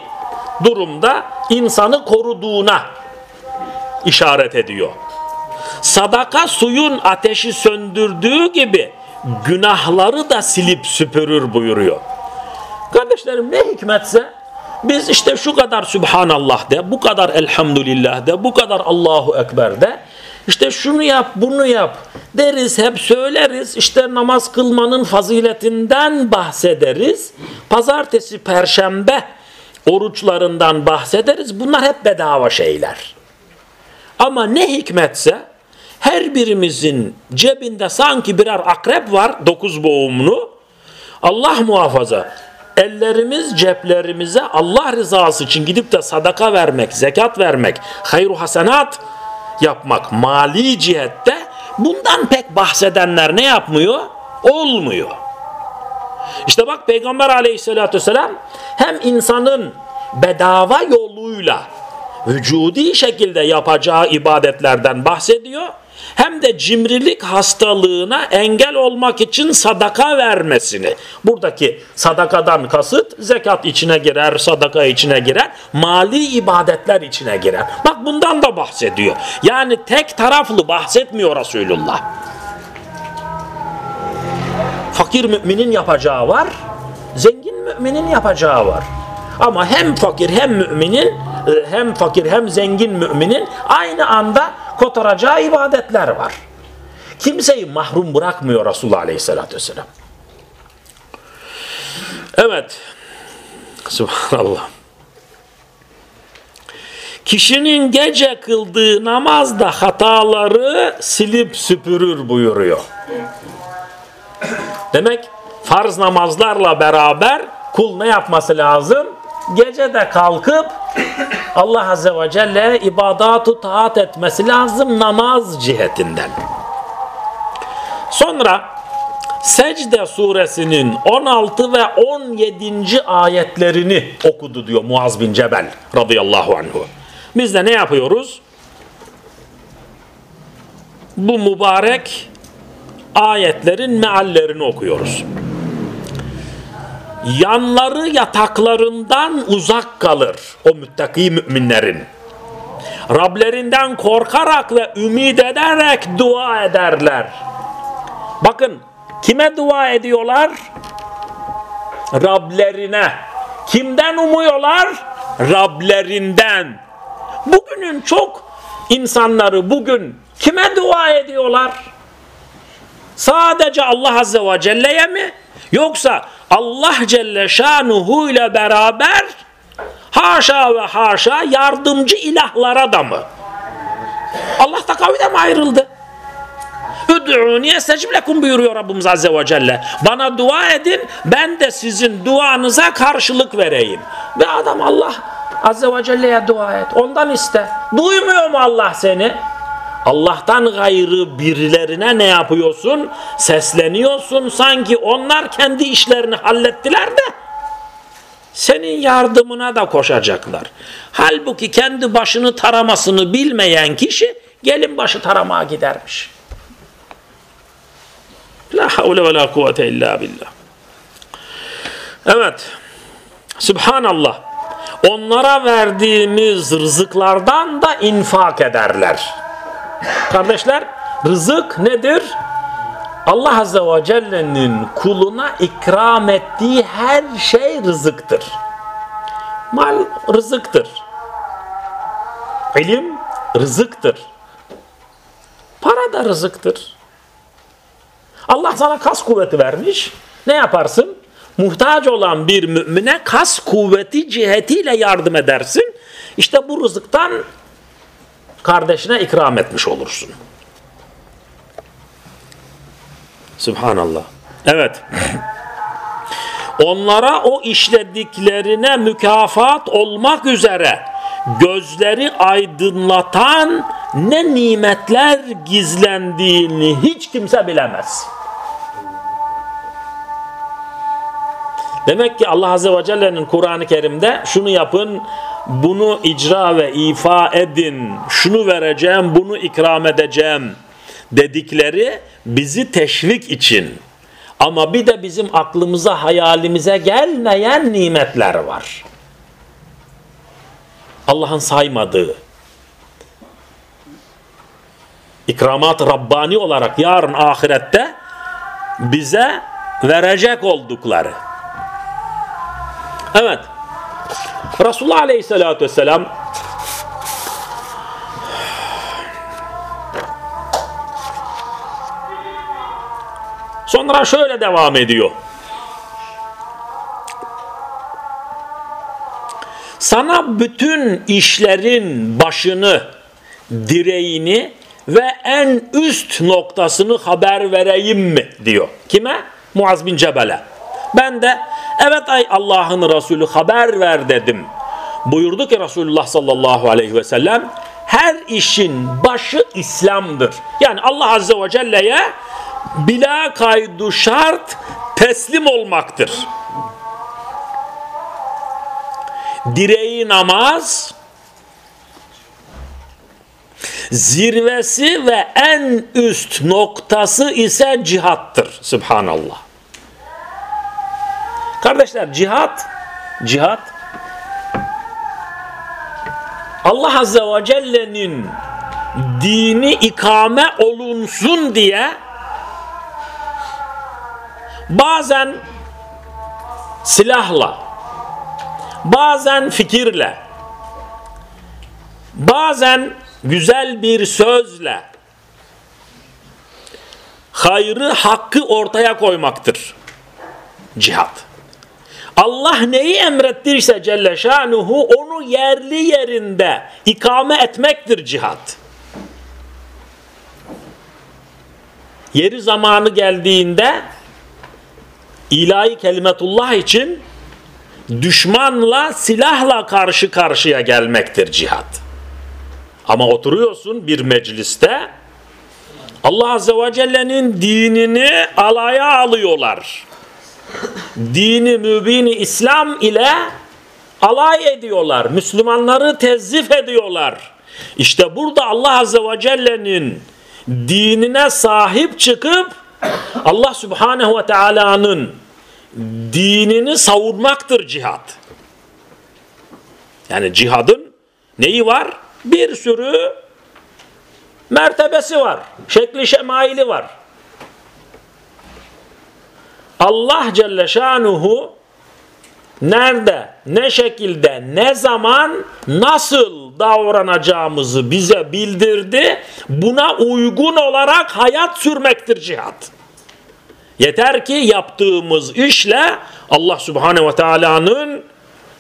durumda insanı koruduğuna işaret ediyor. Sadaka suyun ateşi söndürdüğü gibi günahları da silip süpürür buyuruyor. Kardeşlerim ne hikmetse biz işte şu kadar Subhanallah de, bu kadar Elhamdülillah de, bu kadar Allahu Ekber de, işte şunu yap, bunu yap deriz, hep söyleriz. İşte namaz kılmanın faziletinden bahsederiz. Pazartesi, perşembe oruçlarından bahsederiz. Bunlar hep bedava şeyler. Ama ne hikmetse her birimizin cebinde sanki birer akrep var, dokuz boğumlu. Allah muhafaza ellerimiz ceplerimize Allah rızası için gidip de sadaka vermek, zekat vermek, hayru hasenat yapmak mali cihette bundan pek bahsedenler ne yapmıyor? Olmuyor. İşte bak Peygamber aleyhissalatü vesselam hem insanın bedava yoluyla vücudi şekilde yapacağı ibadetlerden bahsediyor hem de cimrilik hastalığına engel olmak için sadaka vermesini. Buradaki sadakadan kasıt zekat içine girer, sadaka içine girer, mali ibadetler içine girer. Bak bundan da bahsediyor. Yani tek taraflı bahsetmiyor Resulullah. Fakir müminin yapacağı var, zengin müminin yapacağı var. Ama hem fakir hem müminin hem fakir hem zengin müminin aynı anda kotaracağı ibadetler var. Kimseyi mahrum bırakmıyor Resulullah Aleyhisselatü Vesselam. Evet. Subhanallah. Kişinin gece kıldığı namazda hataları silip süpürür buyuruyor. Demek farz namazlarla beraber kul ne yapması lazım? Gece de kalkıp Allah Azze ve Celle ibadatu taat etmesi lazım namaz cihetinden. Sonra Secde suresinin 16 ve 17. ayetlerini okudu diyor Muaz bin Cebel radıyallahu anhu. Biz de ne yapıyoruz? Bu mübarek ayetlerin meallerini okuyoruz yanları yataklarından uzak kalır o müttaki müminlerin. Rablerinden korkarak ve ümit ederek dua ederler. Bakın kime dua ediyorlar? Rablerine. Kimden umuyorlar? Rablerinden. Bugünün çok insanları bugün kime dua ediyorlar? Sadece Allah Azze ve Celle'ye mi? Yoksa Allah Celle Şanuhu ile beraber haşa ve haşa yardımcı ilahlara da mı? Allah da kavide mi ayrıldı? Üd'uni estecib lekum buyuruyor Rabbimiz Azze ve Celle. Bana dua edin ben de sizin duanıza karşılık vereyim. Ve adam Allah Azze ve Celle'ye dua et. Ondan iste. Duymuyor mu Allah seni? Allah'tan gayrı birilerine ne yapıyorsun? Sesleniyorsun sanki onlar kendi işlerini hallettiler de senin yardımına da koşacaklar. Halbuki kendi başını taramasını bilmeyen kişi gelin başı taramaya gidermiş. La havle ve la kuvvete illa billah. Evet. Subhanallah. Onlara verdiğimiz rızıklardan da infak ederler. Kardeşler rızık nedir? Allah Azze ve Celle'nin kuluna ikram ettiği her şey rızıktır. Mal rızıktır. İlim rızıktır. Para da rızıktır. Allah sana kas kuvveti vermiş. Ne yaparsın? Muhtaç olan bir mümine kas kuvveti cihetiyle yardım edersin. İşte bu rızıktan kardeşine ikram etmiş olursun. Subhanallah. Evet. Onlara o işlediklerine mükafat olmak üzere gözleri aydınlatan ne nimetler gizlendiğini hiç kimse bilemez. Demek ki Allah Azze ve Celle'nin Kur'an-ı Kerim'de şunu yapın, bunu icra ve ifa edin, şunu vereceğim, bunu ikram edeceğim dedikleri bizi teşvik için. Ama bir de bizim aklımıza, hayalimize gelmeyen nimetler var. Allah'ın saymadığı. İkramat Rabbani olarak yarın ahirette bize verecek oldukları. Evet. Resulullah Aleyhisselatü Vesselam Sonra şöyle devam ediyor. Sana bütün işlerin başını, direğini ve en üst noktasını haber vereyim mi diyor. Kime? Muaz bin Cebel'e. Ben de evet ay Allah'ın Resulü haber ver dedim. Buyurdu ki Resulullah sallallahu aleyhi ve sellem her işin başı İslam'dır. Yani Allah azze ve celle'ye bila kaydu şart teslim olmaktır. Direği namaz, zirvesi ve en üst noktası ise cihattır. Subhanallah. Kardeşler cihat, cihat Allah Azze ve Celle'nin dini ikame olunsun diye bazen silahla, bazen fikirle, bazen güzel bir sözle hayrı, hakkı ortaya koymaktır. Cihat. Allah neyi emrettirse Celle Şanuhu onu yerli yerinde ikame etmektir cihat. Yeri zamanı geldiğinde ilahi kelimetullah için düşmanla silahla karşı karşıya gelmektir cihat. Ama oturuyorsun bir mecliste Allah Azze ve Celle'nin dinini alaya alıyorlar. Dini mübini İslam ile alay ediyorlar. Müslümanları tezzif ediyorlar. İşte burada Allah Azze ve Celle'nin dinine sahip çıkıp Allah Subhanehu ve Teala'nın dinini savunmaktır cihat. Yani cihadın neyi var? Bir sürü mertebesi var. Şekli şemaili var. Allah Celle Şanuhu nerede, ne şekilde, ne zaman, nasıl davranacağımızı bize bildirdi. Buna uygun olarak hayat sürmektir cihat. Yeter ki yaptığımız işle Allah Subhanahu ve Taala'nın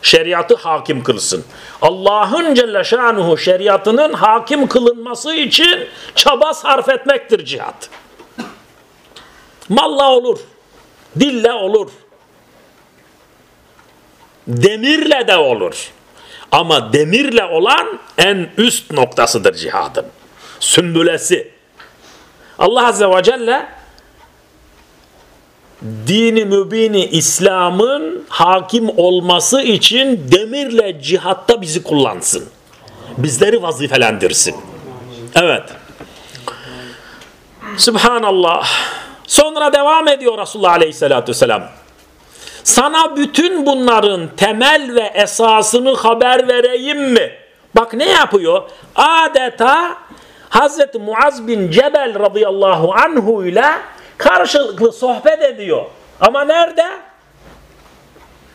şeriatı hakim kılsın. Allah'ın Celle Şanuhu şeriatının hakim kılınması için çaba sarf etmektir cihat. Malla olur, dille olur, demirle de olur. Ama demirle olan en üst noktasıdır cihadın. Sümbülesi. Allah Azze ve Celle dini mübini İslam'ın hakim olması için demirle cihatta bizi kullansın. Bizleri vazifelendirsin. Evet. Subhanallah. Sonra devam ediyor Resulullah Aleyhisselatü Vesselam. Sana bütün bunların temel ve esasını haber vereyim mi? Bak ne yapıyor? Adeta Hazreti Muaz bin Cebel radıyallahu anhu ile karşılıklı sohbet ediyor. Ama nerede?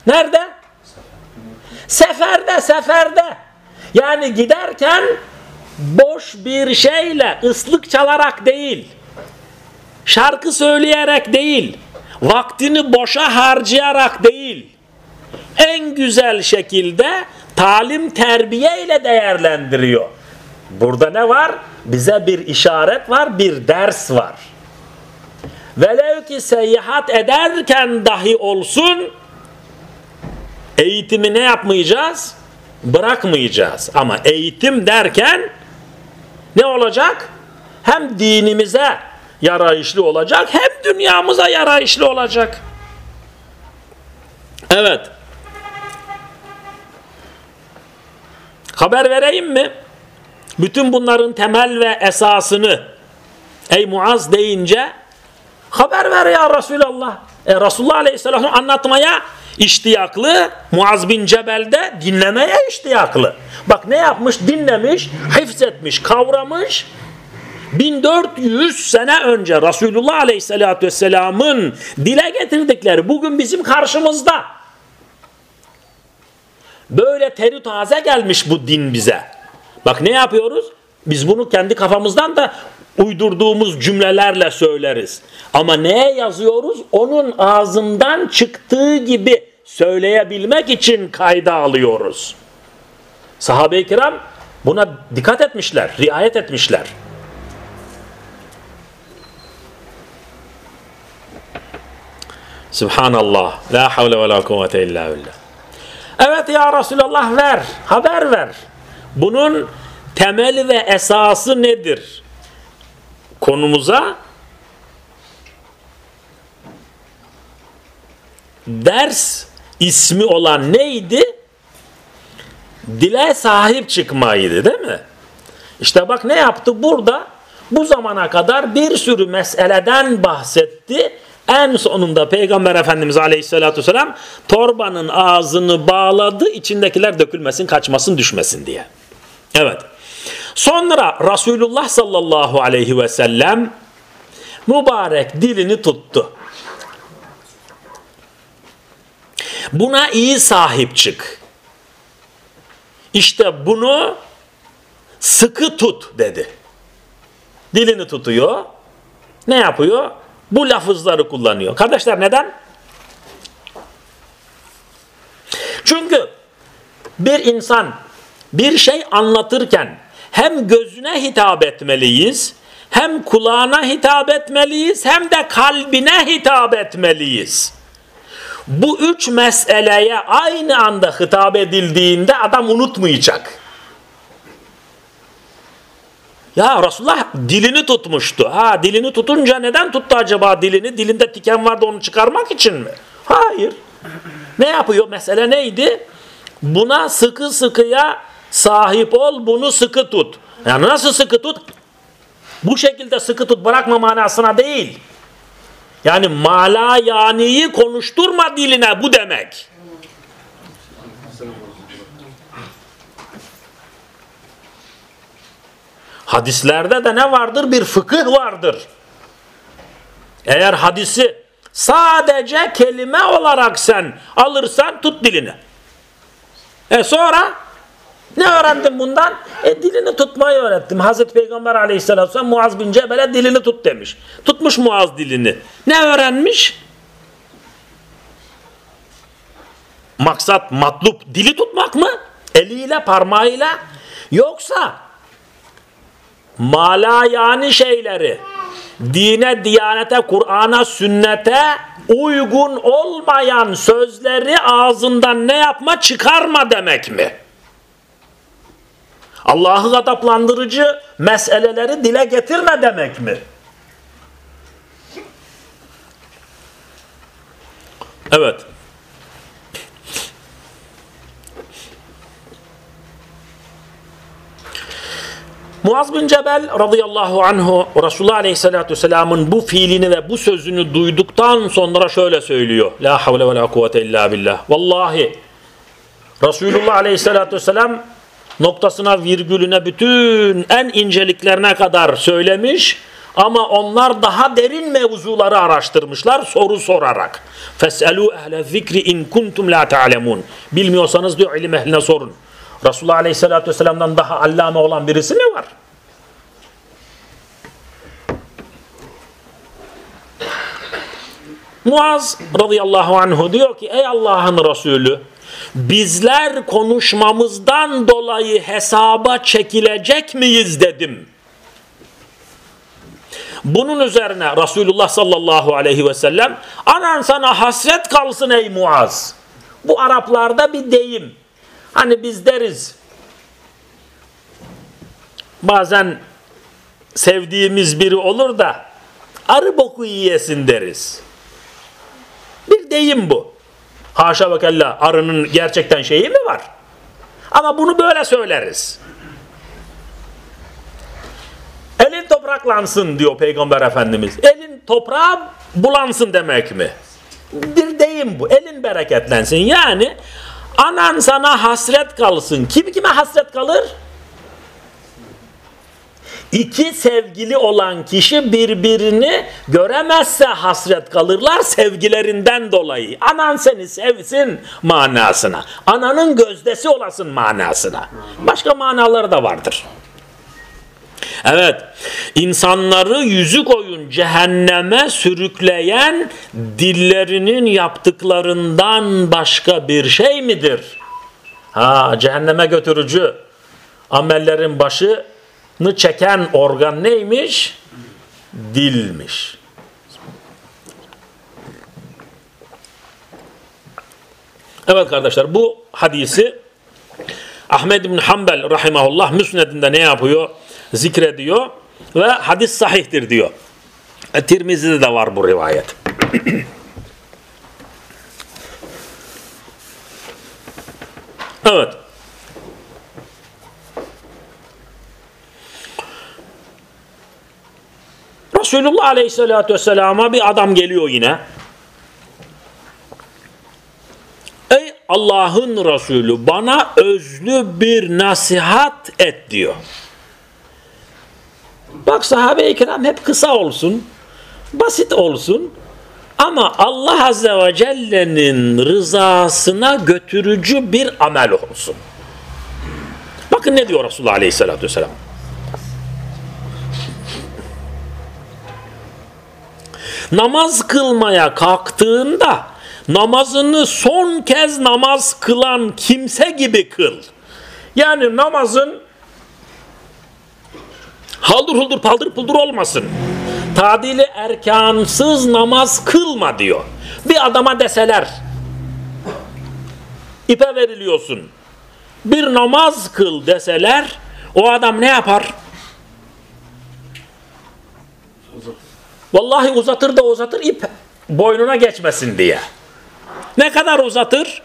Nerede? Seferde, seferde. Yani giderken boş bir şeyle ıslık çalarak değil, şarkı söyleyerek değil, vaktini boşa harcayarak değil, en güzel şekilde talim terbiye ile değerlendiriyor. Burada ne var? Bize bir işaret var, bir ders var. Velev ki seyahat ederken dahi olsun eğitimi ne yapmayacağız? Bırakmayacağız. Ama eğitim derken ne olacak? Hem dinimize yarayışlı olacak hem dünyamıza yarayışlı olacak. Evet. Haber vereyim mi? Bütün bunların temel ve esasını ey Muaz deyince haber ver ya Resulallah. E, Resulullah Aleyhisselam'ı anlatmaya iştiyaklı. Muaz bin Cebel'de dinlemeye iştiyaklı. Bak ne yapmış? Dinlemiş, hifzetmiş, kavramış. 1400 sene önce Resulullah Aleyhisselatü Vesselam'ın dile getirdikleri bugün bizim karşımızda. Böyle terü taze gelmiş bu din bize. Bak ne yapıyoruz? Biz bunu kendi kafamızdan da uydurduğumuz cümlelerle söyleriz. Ama neye yazıyoruz? Onun ağzından çıktığı gibi söyleyebilmek için kayda alıyoruz. Sahabe-i kiram buna dikkat etmişler, riayet etmişler. Subhanallah. La havle ve la kuvvete illa billah. Evet ya Resulallah ver, haber ver. Bunun temeli ve esası nedir? Konumuza ders ismi olan neydi? Dile sahip çıkmaydı değil mi? İşte bak ne yaptı burada? Bu zamana kadar bir sürü meseleden bahsetti. En sonunda Peygamber Efendimiz Aleyhisselatü Vesselam torbanın ağzını bağladı içindekiler dökülmesin, kaçmasın, düşmesin diye. Evet. Sonra Resulullah sallallahu aleyhi ve sellem mübarek dilini tuttu. Buna iyi sahip çık. İşte bunu sıkı tut dedi. Dilini tutuyor. Ne yapıyor? Bu lafızları kullanıyor. Kardeşler neden? Çünkü bir insan bir şey anlatırken hem gözüne hitap etmeliyiz, hem kulağına hitap etmeliyiz, hem de kalbine hitap etmeliyiz. Bu üç meseleye aynı anda hitap edildiğinde adam unutmayacak. Ya Resulullah dilini tutmuştu. Ha dilini tutunca neden tuttu acaba dilini? Dilinde tiken vardı onu çıkarmak için mi? Hayır. Ne yapıyor? Mesele neydi? Buna sıkı sıkıya sahip ol, bunu sıkı tut. Yani nasıl sıkı tut? Bu şekilde sıkı tut bırakma manasına değil. Yani mala yaniyi konuşturma diline bu demek. Hadislerde de ne vardır? Bir fıkıh vardır. Eğer hadisi sadece kelime olarak sen alırsan tut dilini. E sonra ne öğrendin bundan? E dilini tutmayı öğrettim. Hazreti Peygamber aleyhisselatü vesselam Muaz bin Cebel'e dilini tut demiş. Tutmuş Muaz dilini. Ne öğrenmiş? Maksat matlup dili tutmak mı? Eliyle parmağıyla yoksa mala yani şeyleri dine, diyanete, Kur'an'a, sünnete uygun olmayan sözleri ağzından ne yapma çıkarma demek mi? Allah'ı gadaplandırıcı meseleleri dile getirme demek mi? Evet. Muaz bin Cebel radıyallahu anhu Resulullah aleyhissalatü vesselamın bu fiilini ve bu sözünü duyduktan sonra şöyle söylüyor. La havle ve la kuvvete illa billah. Vallahi Resulullah aleyhissalatü vesselam noktasına virgülüne bütün en inceliklerine kadar söylemiş Ama onlar daha derin mevzuları araştırmışlar soru sorarak. Feselu ehle zikri in kuntum la ta'lemun. Bilmiyorsanız diyor ilim ehline sorun. Resulullah Aleyhisselatü Vesselam'dan daha allame olan birisi mi var? Muaz radıyallahu anhu diyor ki ey Allah'ın Resulü bizler konuşmamızdan dolayı hesaba çekilecek miyiz dedim. Bunun üzerine Resulullah sallallahu aleyhi ve sellem anan sana hasret kalsın ey Muaz. Bu Araplarda bir deyim. Hani biz deriz bazen sevdiğimiz biri olur da arı boku yiyesin deriz. Bir deyim bu. Haşa ve kella arının gerçekten şeyi mi var? Ama bunu böyle söyleriz. Elin topraklansın diyor Peygamber Efendimiz. Elin toprağa bulansın demek mi? Bir deyim bu. Elin bereketlensin. Yani anan sana hasret kalsın. Kim kime hasret kalır? İki sevgili olan kişi birbirini göremezse hasret kalırlar sevgilerinden dolayı. Anan seni sevsin manasına. Ananın gözdesi olasın manasına. Başka manaları da vardır. Evet, insanları yüzü koyun cehenneme sürükleyen dillerinin yaptıklarından başka bir şey midir? Ha, cehenneme götürücü amellerin başını çeken organ neymiş? Dilmiş. Evet kardeşler bu hadisi Ahmed bin Hanbel rahimahullah müsnedinde ne yapıyor? Zikrediyor ve hadis sahihtir diyor. E, Tirmizi'de de var bu rivayet. evet. Resulullah Aleyhisselatü Vesselam'a bir adam geliyor yine. Ey Allah'ın Resulü bana özlü bir nasihat et diyor. Bak sahabe-i kiram hep kısa olsun, basit olsun ama Allah Azze ve Celle'nin rızasına götürücü bir amel olsun. Bakın ne diyor Resulullah Aleyhisselatü Vesselam. Namaz kılmaya kalktığında namazını son kez namaz kılan kimse gibi kıl. Yani namazın haldır huldur paldır puldur olmasın. Tadili erkansız namaz kılma diyor. Bir adama deseler ipe veriliyorsun. Bir namaz kıl deseler o adam ne yapar? Vallahi uzatır da uzatır ip boynuna geçmesin diye. Ne kadar uzatır?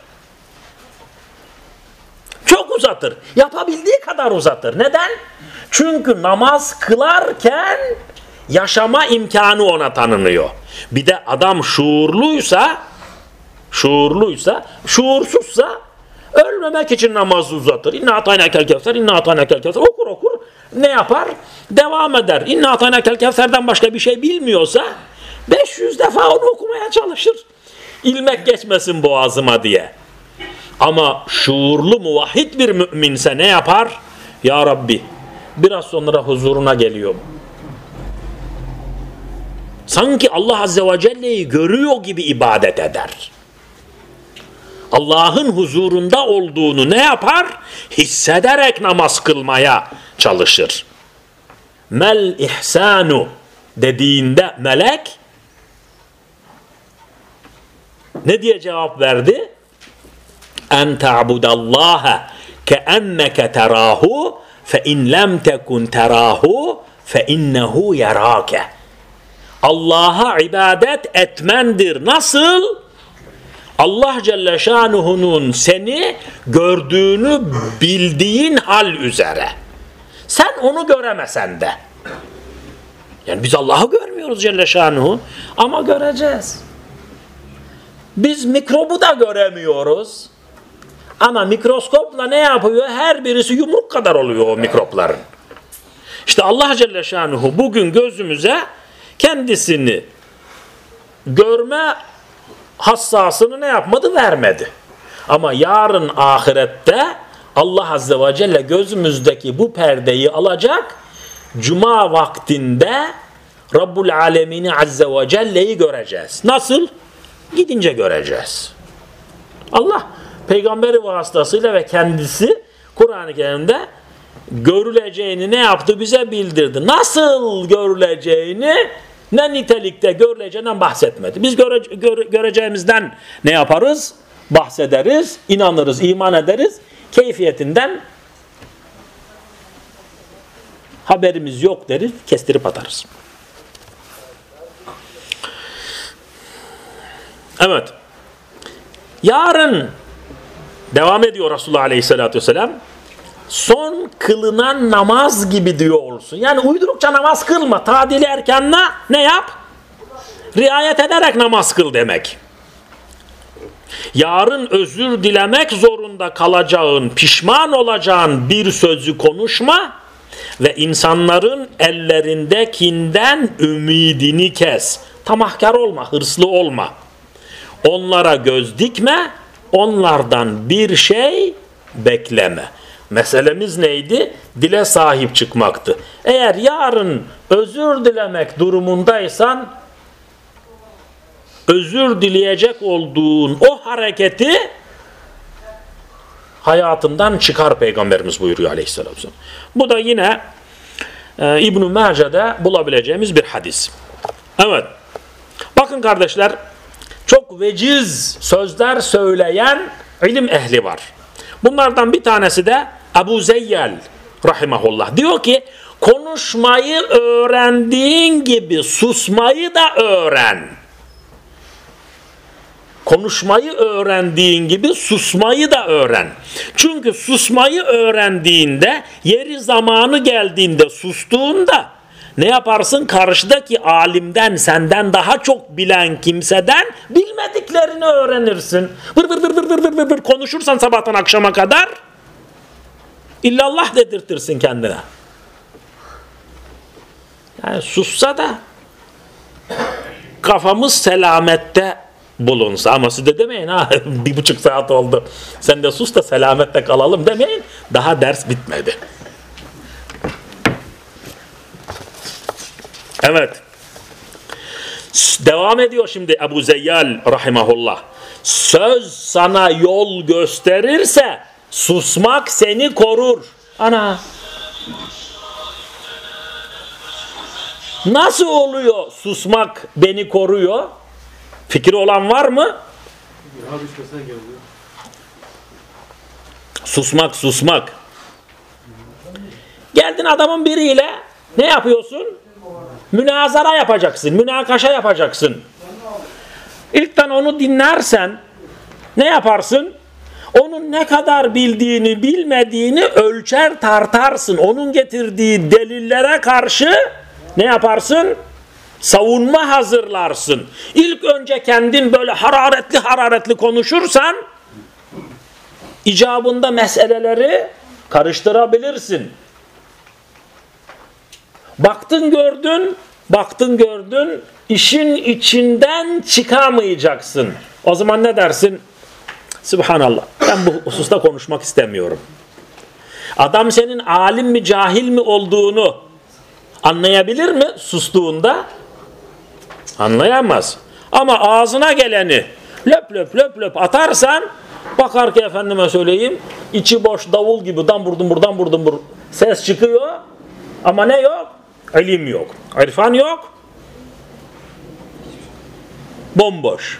Çok uzatır. Yapabildiği kadar uzatır. Neden? Çünkü namaz kılarken yaşama imkanı ona tanınıyor. Bir de adam şuurluysa şuurluysa, şuursuzsa ölmemek için namazı uzatır. İnna ataynakel kevser, inna ataynakel kevser okur okur. Ne yapar? Devam eder. İnna ataynakel kevserden başka bir şey bilmiyorsa 500 defa onu okumaya çalışır. İlmek geçmesin boğazıma diye. Ama şuurlu muvahhid bir müminse ne yapar? Ya Rabbi biraz sonra huzuruna geliyorum. Sanki Allah Azze ve Celle'yi görüyor gibi ibadet eder. Allah'ın huzurunda olduğunu ne yapar? Hissederek namaz kılmaya çalışır. Mel ihsanu dediğinde melek ne diye cevap verdi? En ta'budallaha keenneke terahu fe in lem tekun terahu fe. Allah'a ibadet etmendir. Nasıl? Allah Celle Şanuhu'nun seni gördüğünü bildiğin hal üzere. Sen onu göremesen de. Yani biz Allah'ı görmüyoruz Celle Şanuhu ama göreceğiz. Biz mikrobu da göremiyoruz. Ama mikroskopla ne yapıyor? Her birisi yumruk kadar oluyor o mikropların. İşte Allah Celle Şanuhu bugün gözümüze kendisini görme hassasını ne yapmadı? Vermedi. Ama yarın ahirette Allah Azze ve Celle gözümüzdeki bu perdeyi alacak. Cuma vaktinde Rabbul Alemini Azze ve Celle'yi göreceğiz. Nasıl? Gidince göreceğiz. Allah peygamberi vasıtasıyla ve kendisi Kur'an-ı Kerim'de görüleceğini ne yaptı bize bildirdi. Nasıl görüleceğini ne nitelikte görüleceğinden bahsetmedi. Biz göre, göre, göreceğimizden ne yaparız? Bahsederiz, inanırız, iman ederiz. Keyfiyetinden haberimiz yok deriz, kestirip atarız. Evet. Yarın devam ediyor Resulullah Aleyhisselatü Vesselam. Son kılınan namaz gibi diyor olsun. Yani uydurukça namaz kılma. Tadili erkanına ne yap? Riayet ederek namaz kıl demek. Yarın özür dilemek zorunda kalacağın, pişman olacağın bir sözü konuşma ve insanların ellerindekinden ümidini kes. Tamahkar olma, hırslı olma. Onlara göz dikme, onlardan bir şey bekleme. Meselemiz neydi? Dile sahip çıkmaktı. Eğer yarın özür dilemek durumundaysan özür dileyecek olduğun o hareketi hayatından çıkar Peygamberimiz buyuruyor aleyhisselam. Bu da yine e, İbn-i Mace'de bulabileceğimiz bir hadis. Evet. Bakın kardeşler çok veciz sözler söyleyen ilim ehli var. Bunlardan bir tanesi de Ebu Zeyyel rahimahullah. Diyor ki konuşmayı öğrendiğin gibi susmayı da öğren. Konuşmayı öğrendiğin gibi susmayı da öğren. Çünkü susmayı öğrendiğinde yeri zamanı geldiğinde sustuğunda ne yaparsın? Karşıdaki alimden, senden daha çok bilen kimseden bilmediklerini öğrenirsin. Vır vır vır vır vır vır vır konuşursan sabahtan akşama kadar illallah dedirtirsin kendine. Yani sussa da kafamız selamette bulunsa ama siz de demeyin ha bir buçuk saat oldu sen de sus da selamette kalalım demeyin daha ders bitmedi. Evet. Devam ediyor şimdi Ebu Zeyyal rahimahullah. Söz sana yol gösterirse susmak seni korur. Ana. Nasıl oluyor susmak beni koruyor? Fikri olan var mı? Susmak susmak. Geldin adamın biriyle ne yapıyorsun? Münazara yapacaksın, münakaşa yapacaksın. İlkten onu dinlersen ne yaparsın? Onun ne kadar bildiğini bilmediğini ölçer tartarsın. Onun getirdiği delillere karşı ne yaparsın? Savunma hazırlarsın. İlk önce kendin böyle hararetli hararetli konuşursan icabında meseleleri karıştırabilirsin. Baktın gördün, baktın gördün, işin içinden çıkamayacaksın. O zaman ne dersin? Subhanallah. Ben bu hususta konuşmak istemiyorum. Adam senin alim mi cahil mi olduğunu anlayabilir mi sustuğunda? Anlayamaz. Ama ağzına geleni löp löp löp löp atarsan bakar ki efendime söyleyeyim içi boş davul gibi dan vurdum buradan vurdum bur ses çıkıyor ama ne yok? İlim yok. İrfan yok. Bomboş.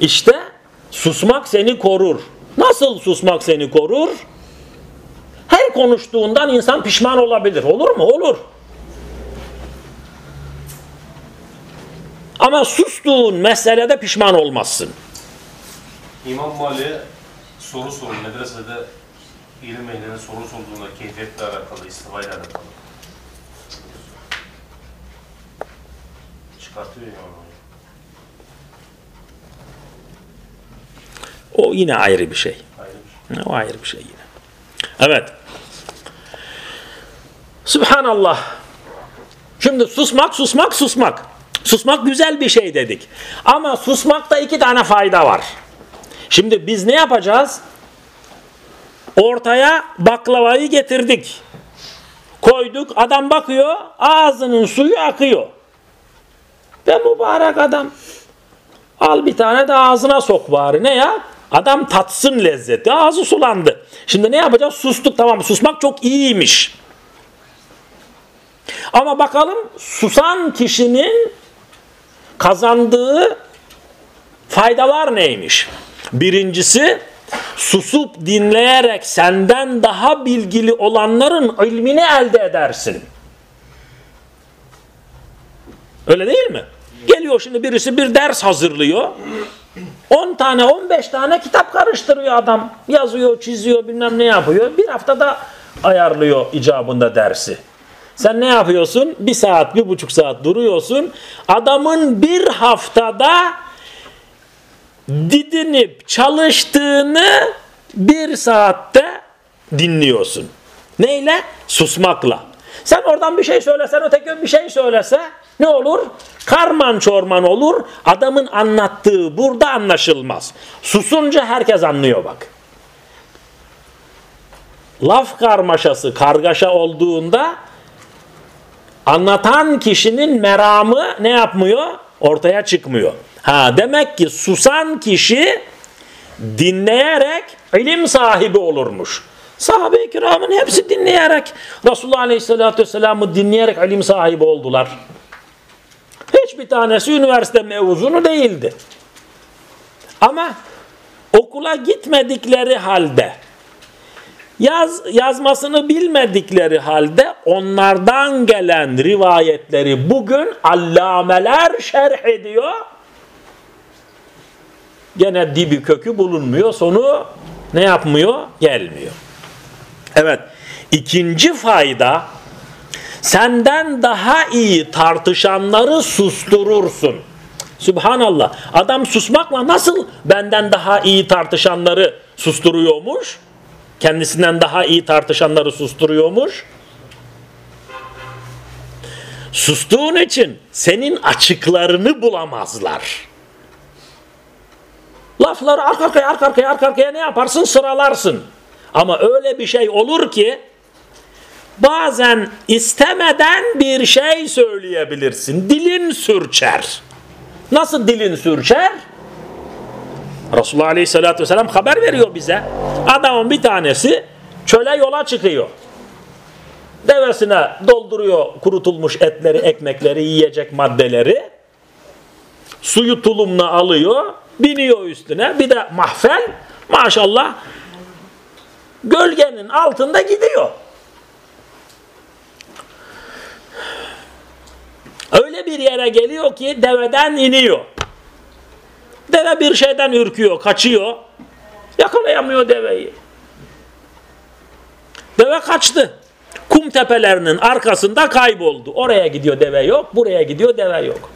İşte susmak seni korur. Nasıl susmak seni korur? Her konuştuğundan insan pişman olabilir. Olur mu? Olur. Ama sustuğun meselede pişman olmazsın. İmam Mali'ye soru sorun. Medresede ilim ehline soru sorduğunda keyfiyetle alakalı, istivayla alakalı. Çıkartıyor. O yine ayrı bir şey. Ayrı bir şey. O ayrı bir şey yine. Evet. Sübhanallah. Şimdi susmak, susmak, susmak. Susmak güzel bir şey dedik. Ama susmakta iki tane fayda var. Şimdi biz ne yapacağız? Ortaya baklavayı getirdik. Koyduk, adam bakıyor, ağzının suyu akıyor. Ve mübarek adam. Al bir tane de ağzına sok bari. Ne ya? Adam tatsın lezzeti. Ağzı sulandı. Şimdi ne yapacağız? Sustuk tamam. Susmak çok iyiymiş. Ama bakalım susan kişinin kazandığı faydalar neymiş? Birincisi susup dinleyerek senden daha bilgili olanların ilmini elde edersin. Öyle değil mi? Geliyor şimdi birisi bir ders hazırlıyor. 10 tane 15 tane kitap karıştırıyor adam. Yazıyor, çiziyor, bilmem ne yapıyor. Bir haftada ayarlıyor icabında dersi. Sen ne yapıyorsun? Bir saat, bir buçuk saat duruyorsun. Adamın bir haftada didinip çalıştığını bir saatte dinliyorsun. Neyle? Susmakla. Sen oradan bir şey söylesen, öteki bir şey söylese ne olur? Karman çorman olur. Adamın anlattığı burada anlaşılmaz. Susunca herkes anlıyor bak. Laf karmaşası, kargaşa olduğunda anlatan kişinin meramı ne yapmıyor? Ortaya çıkmıyor. Ha demek ki susan kişi dinleyerek ilim sahibi olurmuş. Sahabe-i kiramın hepsi dinleyerek Resulullah Aleyhisselatü Vesselam'ı dinleyerek ilim sahibi oldular. Hiçbir tanesi üniversite mezunu değildi. Ama okula gitmedikleri halde yaz, yazmasını bilmedikleri halde onlardan gelen rivayetleri bugün allameler şerh ediyor. Gene dibi kökü bulunmuyor. Sonu ne yapmıyor? Gelmiyor. Evet. İkinci fayda senden daha iyi tartışanları susturursun. Subhanallah. Adam susmakla nasıl benden daha iyi tartışanları susturuyormuş? Kendisinden daha iyi tartışanları susturuyormuş. Sustuğun için senin açıklarını bulamazlar. Lafları arka arkaya arka arkaya arka arkaya ne yaparsın sıralarsın. Ama öyle bir şey olur ki bazen istemeden bir şey söyleyebilirsin. Dilin sürçer. Nasıl dilin sürçer? Resulullah Aleyhisselatü Vesselam haber veriyor bize. Adamın bir tanesi çöle yola çıkıyor. Devesine dolduruyor kurutulmuş etleri, ekmekleri, yiyecek maddeleri. Suyu tulumla alıyor, biniyor üstüne. Bir de mahfel, maşallah gölgenin altında gidiyor. Öyle bir yere geliyor ki deveden iniyor. Deve bir şeyden ürküyor, kaçıyor. Yakalayamıyor deveyi. Deve kaçtı. Kum tepelerinin arkasında kayboldu. Oraya gidiyor deve yok, buraya gidiyor deve yok.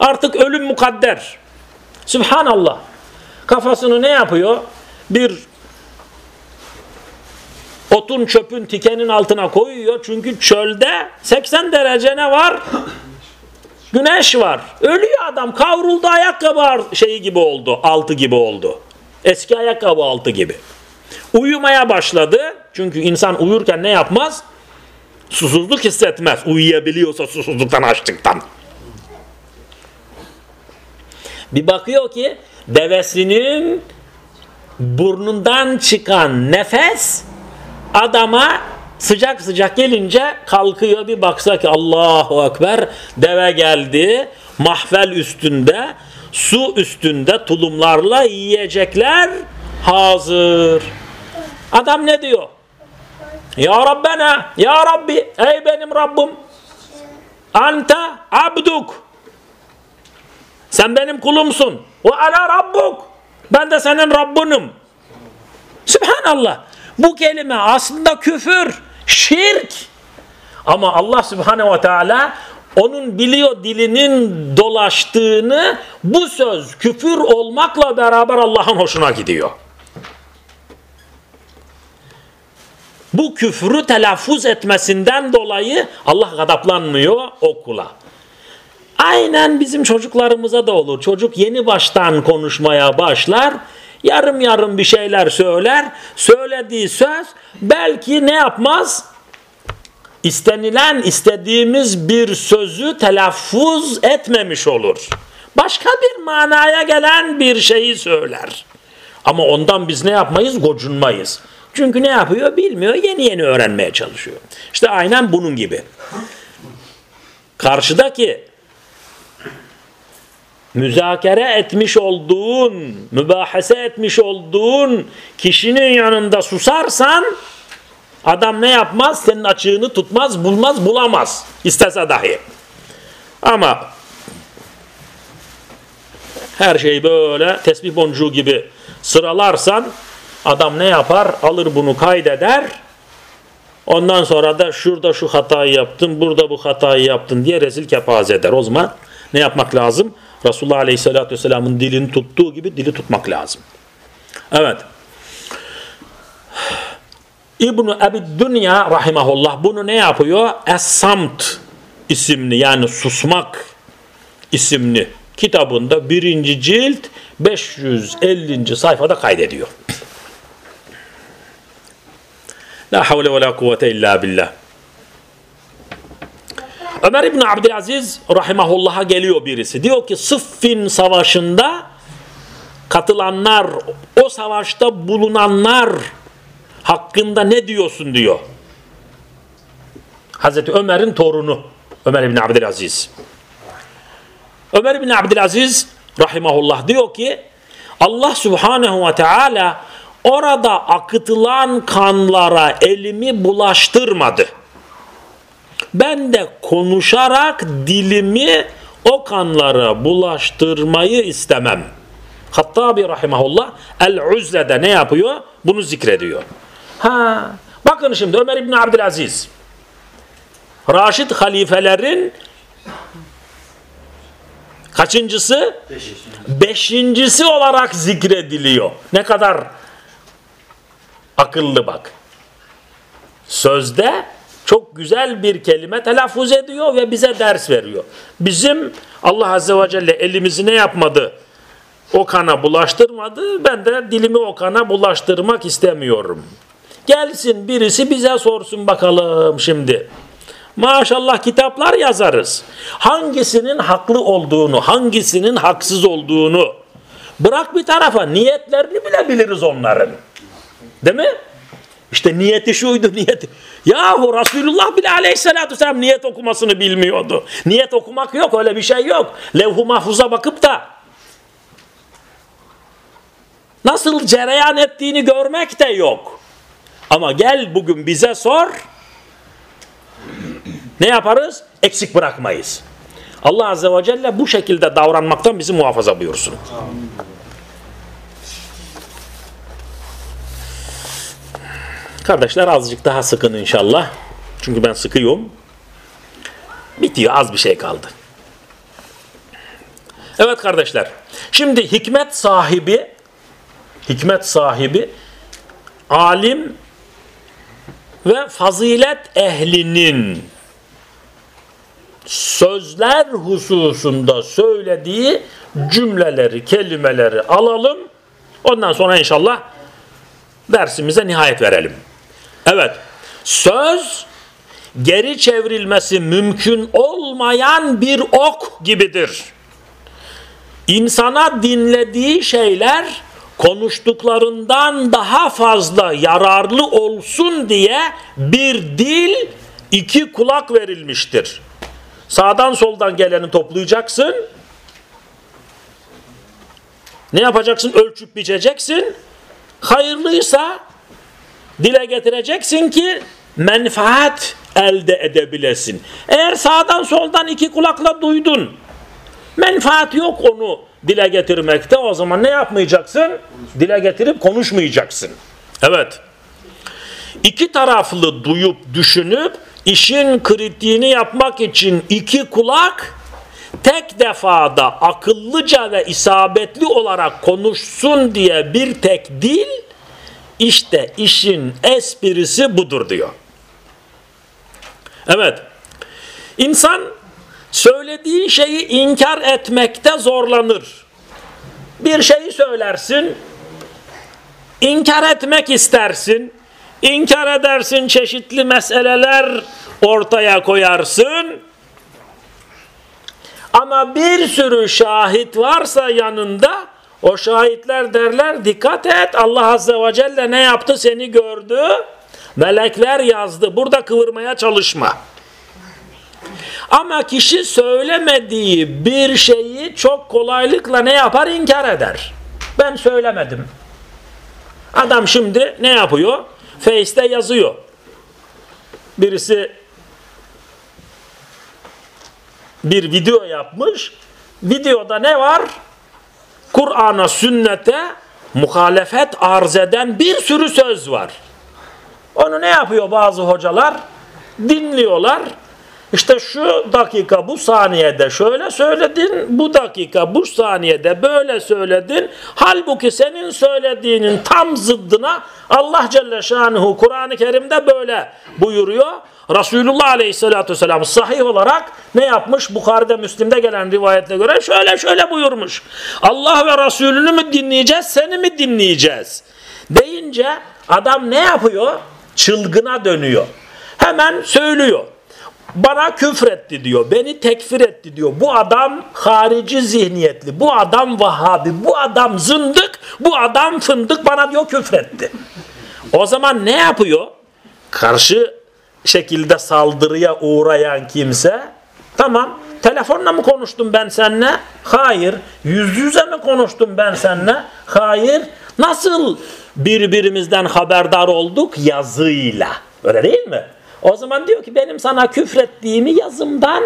Artık ölüm mukadder. Sübhanallah. Kafasını ne yapıyor? Bir otun çöpün tikenin altına koyuyor. Çünkü çölde 80 derece ne var? Güneş var. Ölüyor adam. Kavruldu ayakkabı şeyi gibi oldu. Altı gibi oldu. Eski ayakkabı altı gibi. Uyumaya başladı. Çünkü insan uyurken ne yapmaz? Susuzluk hissetmez. Uyuyabiliyorsa susuzluktan açtıktan. Bir bakıyor ki devesinin burnundan çıkan nefes adama sıcak sıcak gelince kalkıyor bir baksa ki Allahu Ekber deve geldi mahvel üstünde su üstünde tulumlarla yiyecekler hazır. Adam ne diyor? Ya Rabbena, Ya Rabbi, ey benim Rabbim, anta abduk. Sen benim kulumsun. Ve ana rabbuk. Ben de senin Rabbinim. Subhanallah. Bu kelime aslında küfür, şirk. Ama Allah Subhanahu ve Teala onun biliyor dilinin dolaştığını bu söz küfür olmakla beraber Allah'ın hoşuna gidiyor. bu küfrü telaffuz etmesinden dolayı Allah gadaplanmıyor o kula. Aynen bizim çocuklarımıza da olur. Çocuk yeni baştan konuşmaya başlar. Yarım yarım bir şeyler söyler. Söylediği söz belki ne yapmaz? İstenilen, istediğimiz bir sözü telaffuz etmemiş olur. Başka bir manaya gelen bir şeyi söyler. Ama ondan biz ne yapmayız? Gocunmayız. Çünkü ne yapıyor bilmiyor, yeni yeni öğrenmeye çalışıyor. İşte aynen bunun gibi. Karşıdaki müzakere etmiş olduğun, mübahese etmiş olduğun kişinin yanında susarsan adam ne yapmaz? Senin açığını tutmaz, bulmaz, bulamaz. İstese dahi. Ama her şeyi böyle tesbih boncuğu gibi sıralarsan adam ne yapar? Alır bunu kaydeder. Ondan sonra da şurada şu hatayı yaptın, burada bu hatayı yaptın diye rezil kepaze eder. O zaman ne yapmak lazım? Resulullah Aleyhisselatü Vesselam'ın dilini tuttuğu gibi dili tutmak lazım. Evet. İbn-i Ebi Dünya rahimahullah bunu ne yapıyor? Es-Samt isimli yani susmak isimli kitabında birinci cilt 550. sayfada kaydediyor. La havle ve la kuvvete illa billah. Ömer İbni Abdülaziz rahimahullah'a geliyor birisi. Diyor ki Sıffin savaşında katılanlar, o savaşta bulunanlar hakkında ne diyorsun diyor. Hazreti Ömer'in torunu Ömer İbni Abdülaziz. Ömer bin Abdülaziz rahimahullah diyor ki Allah subhanehu ve teala orada akıtılan kanlara elimi bulaştırmadı. Ben de konuşarak dilimi o kanlara bulaştırmayı istemem. Hattabi rahimahullah El-Uzze'de ne yapıyor? Bunu zikrediyor. Ha, bakın şimdi Ömer İbni Abdülaziz Raşid halifelerin Kaçıncısı? Beşinci. Beşincisi olarak zikrediliyor. Ne kadar akıllı bak. Sözde çok güzel bir kelime telaffuz ediyor ve bize ders veriyor. Bizim Allah Azze ve Celle elimizi ne yapmadı? O kana bulaştırmadı. Ben de dilimi o kana bulaştırmak istemiyorum. Gelsin birisi bize sorsun bakalım şimdi. Maşallah kitaplar yazarız. Hangisinin haklı olduğunu, hangisinin haksız olduğunu bırak bir tarafa niyetlerini bile biliriz onların. Değil mi? İşte niyeti şuydu niyeti. Yahu Resulullah bile aleyhissalatü vesselam niyet okumasını bilmiyordu. Niyet okumak yok öyle bir şey yok. Levh-u mahfuza bakıp da nasıl cereyan ettiğini görmek de yok. Ama gel bugün bize sor ne yaparız? Eksik bırakmayız. Allah Azze ve Celle bu şekilde davranmaktan bizi muhafaza buyursun. Kardeşler azıcık daha sıkın inşallah. Çünkü ben sıkıyorum. Bitiyor az bir şey kaldı. Evet kardeşler. Şimdi hikmet sahibi hikmet sahibi alim ve fazilet ehlinin sözler hususunda söylediği cümleleri, kelimeleri alalım. Ondan sonra inşallah dersimize nihayet verelim. Evet, söz geri çevrilmesi mümkün olmayan bir ok gibidir. İnsana dinlediği şeyler konuştuklarından daha fazla yararlı olsun diye bir dil, iki kulak verilmiştir. Sağdan soldan geleni toplayacaksın. Ne yapacaksın? Ölçüp biçeceksin. Hayırlıysa dile getireceksin ki menfaat elde edebilesin. Eğer sağdan soldan iki kulakla duydun, menfaat yok onu dile getirmekte o zaman ne yapmayacaksın? Dile getirip konuşmayacaksın. Evet. İki taraflı duyup düşünüp işin kritiğini yapmak için iki kulak tek defada akıllıca ve isabetli olarak konuşsun diye bir tek dil İşte işin esprisi budur diyor. Evet. İnsan söylediği şeyi inkar etmekte zorlanır. Bir şeyi söylersin, inkar etmek istersin, inkar edersin çeşitli meseleler ortaya koyarsın. Ama bir sürü şahit varsa yanında o şahitler derler dikkat et Allah Azze ve Celle ne yaptı seni gördü. Melekler yazdı. Burada kıvırmaya çalışma. Ama kişi söylemediği bir şeyi çok kolaylıkla ne yapar? inkar eder. Ben söylemedim. Adam şimdi ne yapıyor? Face'te yazıyor. Birisi bir video yapmış. Videoda ne var? Kur'an'a, sünnete muhalefet arz eden bir sürü söz var. Onu ne yapıyor bazı hocalar? Dinliyorlar. İşte şu dakika bu saniyede şöyle söyledin, bu dakika bu saniyede böyle söyledin. Halbuki senin söylediğinin tam zıddına Allah Celle Şanuhu Kur'an-ı Kerim'de böyle buyuruyor. Resulullah Aleyhisselatü Vesselam sahih olarak ne yapmış? Bukhari'de Müslim'de gelen rivayetle göre şöyle şöyle buyurmuş. Allah ve Resulünü mü dinleyeceğiz, seni mi dinleyeceğiz? Deyince adam ne yapıyor? Çılgına dönüyor. Hemen söylüyor bana küfretti diyor. Beni tekfir etti diyor. Bu adam harici zihniyetli. Bu adam Vahabi. Bu adam zındık. Bu adam fındık bana diyor küfretti. O zaman ne yapıyor? Karşı şekilde saldırıya uğrayan kimse tamam telefonla mı konuştum ben seninle? Hayır. Yüz yüze mi konuştum ben seninle? Hayır. Nasıl birbirimizden haberdar olduk? Yazıyla. Öyle değil mi? O zaman diyor ki benim sana küfrettiğimi yazımdan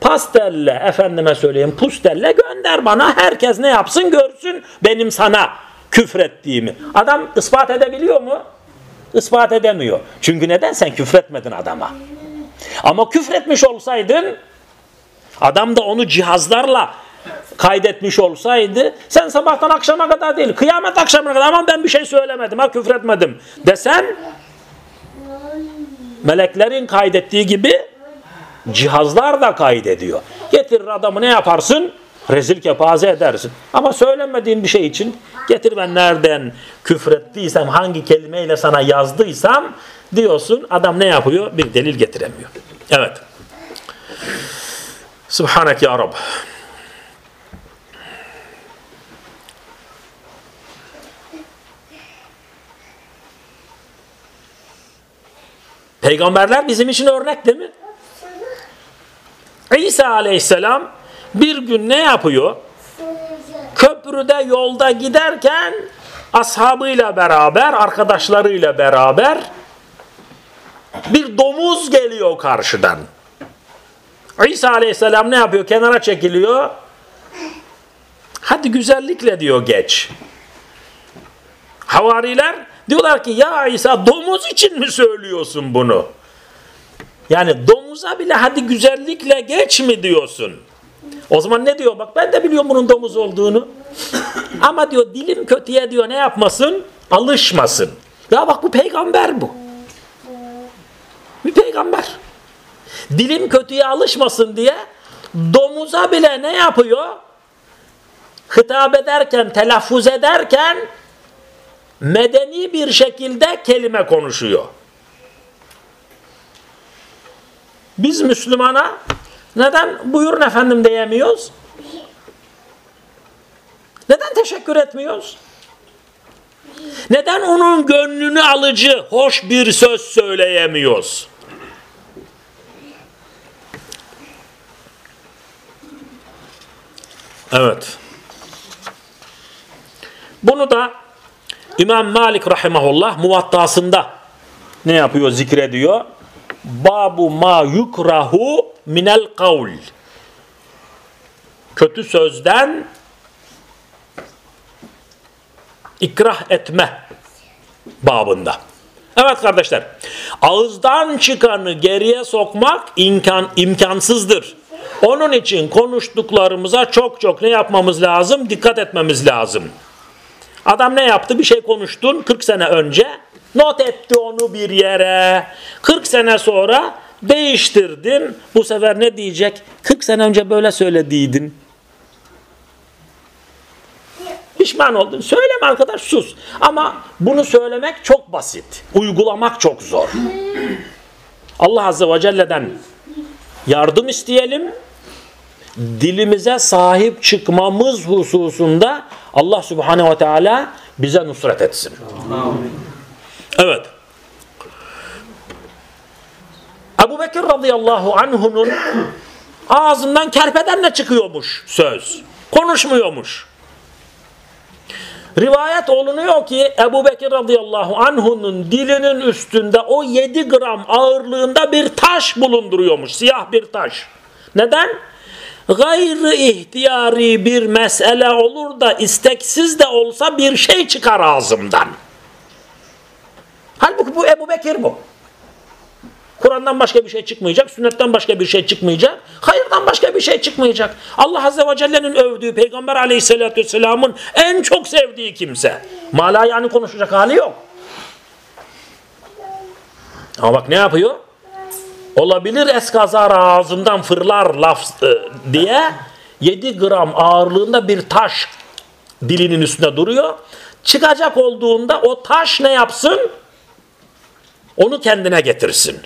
pastelle efendime söyleyeyim pustelle gönder bana herkes ne yapsın görsün benim sana küfrettiğimi. Adam ispat edebiliyor mu? Ispat edemiyor. Çünkü neden? Sen küfretmedin adama. Ama küfretmiş olsaydın adam da onu cihazlarla kaydetmiş olsaydı sen sabahtan akşama kadar değil kıyamet akşamına kadar ama ben bir şey söylemedim ha küfretmedim desen meleklerin kaydettiği gibi cihazlar da kaydediyor. Getirir adamı ne yaparsın? Rezil kepaze edersin. Ama söylemediğin bir şey için getir ben nereden küfrettiysem hangi kelimeyle sana yazdıysam diyorsun adam ne yapıyor? Bir delil getiremiyor. Evet. Subhanak ya Rab. Peygamberler bizim için örnek değil mi? İsa aleyhisselam bir gün ne yapıyor? Köprüde yolda giderken ashabıyla beraber, arkadaşlarıyla beraber bir domuz geliyor karşıdan. İsa aleyhisselam ne yapıyor? Kenara çekiliyor. Hadi güzellikle diyor geç. Havariler Diyorlar ki ya İsa domuz için mi söylüyorsun bunu? Yani domuza bile hadi güzellikle geç mi diyorsun? O zaman ne diyor? Bak ben de biliyorum bunun domuz olduğunu. Ama diyor dilim kötüye diyor ne yapmasın? Alışmasın. Ya bak bu peygamber bu. Bir peygamber. Dilim kötüye alışmasın diye domuza bile ne yapıyor? Hitap ederken, telaffuz ederken medeni bir şekilde kelime konuşuyor. Biz Müslümana neden buyurun efendim diyemiyoruz? Neden teşekkür etmiyoruz? Neden onun gönlünü alıcı, hoş bir söz söyleyemiyoruz? Evet. Bunu da İmam Malik rahimahullah muvattasında ne yapıyor zikrediyor? Babu ma yukrahu minel kavl. Kötü sözden ikrah etme babında. Evet kardeşler, ağızdan çıkanı geriye sokmak imkan, imkansızdır. Onun için konuştuklarımıza çok çok ne yapmamız lazım? Dikkat etmemiz lazım. Adam ne yaptı? Bir şey konuştun 40 sene önce. Not etti onu bir yere. 40 sene sonra değiştirdin. Bu sefer ne diyecek? 40 sene önce böyle söylediydin. Pişman oldun. Söyleme arkadaş sus. Ama bunu söylemek çok basit. Uygulamak çok zor. Allah Azze ve Celle'den yardım isteyelim. Dilimize sahip çıkmamız hususunda Allah Subhanahu ve Teala bize nusret etsin. Evet. Ebu Bekir radıyallahu anh'unun ağzından kerpedenle çıkıyormuş söz. Konuşmuyormuş. Rivayet olunuyor ki Ebu Bekir radıyallahu anh'unun dilinin üstünde o 7 gram ağırlığında bir taş bulunduruyormuş. Siyah bir taş. Neden? Gayrı ihtiyari bir mesele olur da isteksiz de olsa bir şey çıkar ağzımdan. Halbuki bu Ebu Bekir bu. Kur'an'dan başka bir şey çıkmayacak, sünnetten başka bir şey çıkmayacak, hayırdan başka bir şey çıkmayacak. Allah Azze ve Celle'nin övdüğü Peygamber Aleyhisselatü Vesselam'ın en çok sevdiği kimse. Mala yani konuşacak hali yok. Ama bak ne yapıyor? Olabilir eskazar ağzından fırlar laf e, diye 7 gram ağırlığında bir taş dilinin üstünde duruyor. Çıkacak olduğunda o taş ne yapsın? Onu kendine getirsin.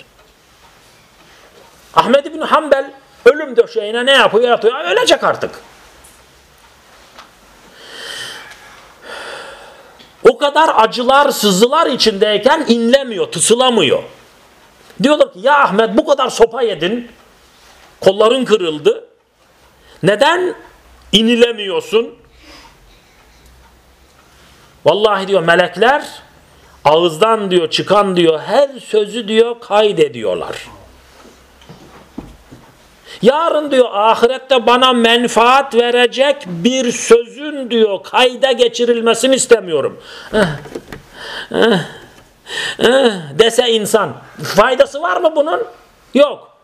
Ahmed bin Hanbel ölüm döşeğine ne yapıyor? Yatıyor. Ölecek artık. O kadar acılar, sızılar içindeyken inlemiyor, tısılamıyor. Diyorlar ki ya Ahmet bu kadar sopa yedin, kolların kırıldı. Neden inilemiyorsun? Vallahi diyor melekler ağızdan diyor çıkan diyor her sözü diyor kaydediyorlar. Yarın diyor ahirette bana menfaat verecek bir sözün diyor kayda geçirilmesini istemiyorum. Eh, eh, eh, dese insan faydası var mı bunun? Yok.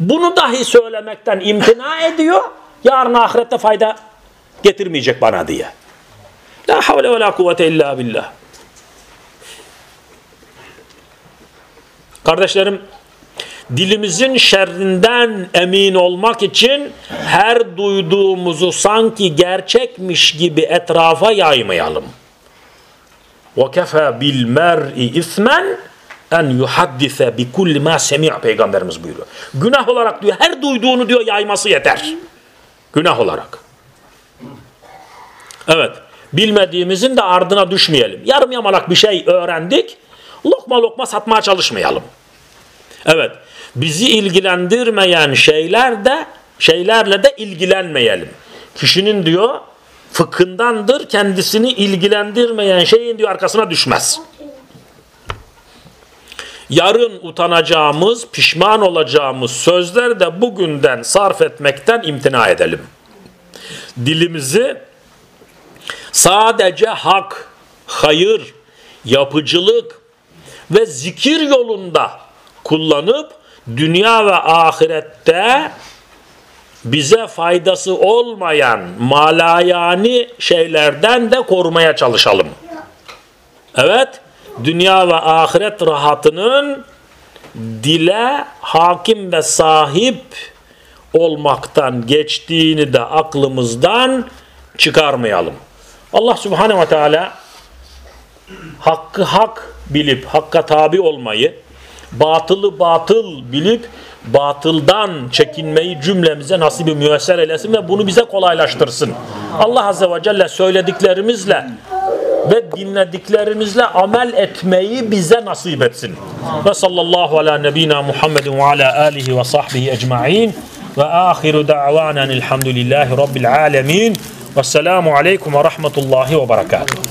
Bunu dahi söylemekten imtina ediyor. Yarın ahirette fayda getirmeyecek bana diye. La havle ve la kuvvete illa billah. Kardeşlerim dilimizin şerrinden emin olmak için her duyduğumuzu sanki gerçekmiş gibi etrafa yaymayalım. وَكَفَى بِالْمَرْءِ اِثْمًا en yuhaddise bi kulli ma semi' peygamberimiz buyuruyor. Günah olarak diyor her duyduğunu diyor yayması yeter. Günah olarak. Evet. Bilmediğimizin de ardına düşmeyelim. Yarım yamalak bir şey öğrendik. Lokma lokma satmaya çalışmayalım. Evet. Bizi ilgilendirmeyen şeyler de şeylerle de ilgilenmeyelim. Kişinin diyor fıkhındandır kendisini ilgilendirmeyen şeyin diyor arkasına düşmez. Yarın utanacağımız, pişman olacağımız sözleri de bugünden sarf etmekten imtina edelim. Dilimizi sadece hak, hayır, yapıcılık ve zikir yolunda kullanıp dünya ve ahirette bize faydası olmayan malayani şeylerden de korumaya çalışalım. Evet, dünya ve ahiret rahatının dile hakim ve sahip olmaktan geçtiğini de aklımızdan çıkarmayalım. Allah Subhanahu ve Teala hakkı hak bilip hakka tabi olmayı, batılı batıl bilip batıldan çekinmeyi cümlemize nasibi müesser eylesin ve bunu bize kolaylaştırsın. Allah Azze ve Celle söylediklerimizle ve dinlediklerimizle amel etmeyi bize nasip etsin. Ve sallallahu ala nebina Muhammedin ve ala alihi ve sahbihi ecma'in ve ahiru da'vanen elhamdülillahi rabbil alemin. Vesselamu aleyküm ve rahmetullahi ve berekatuhu.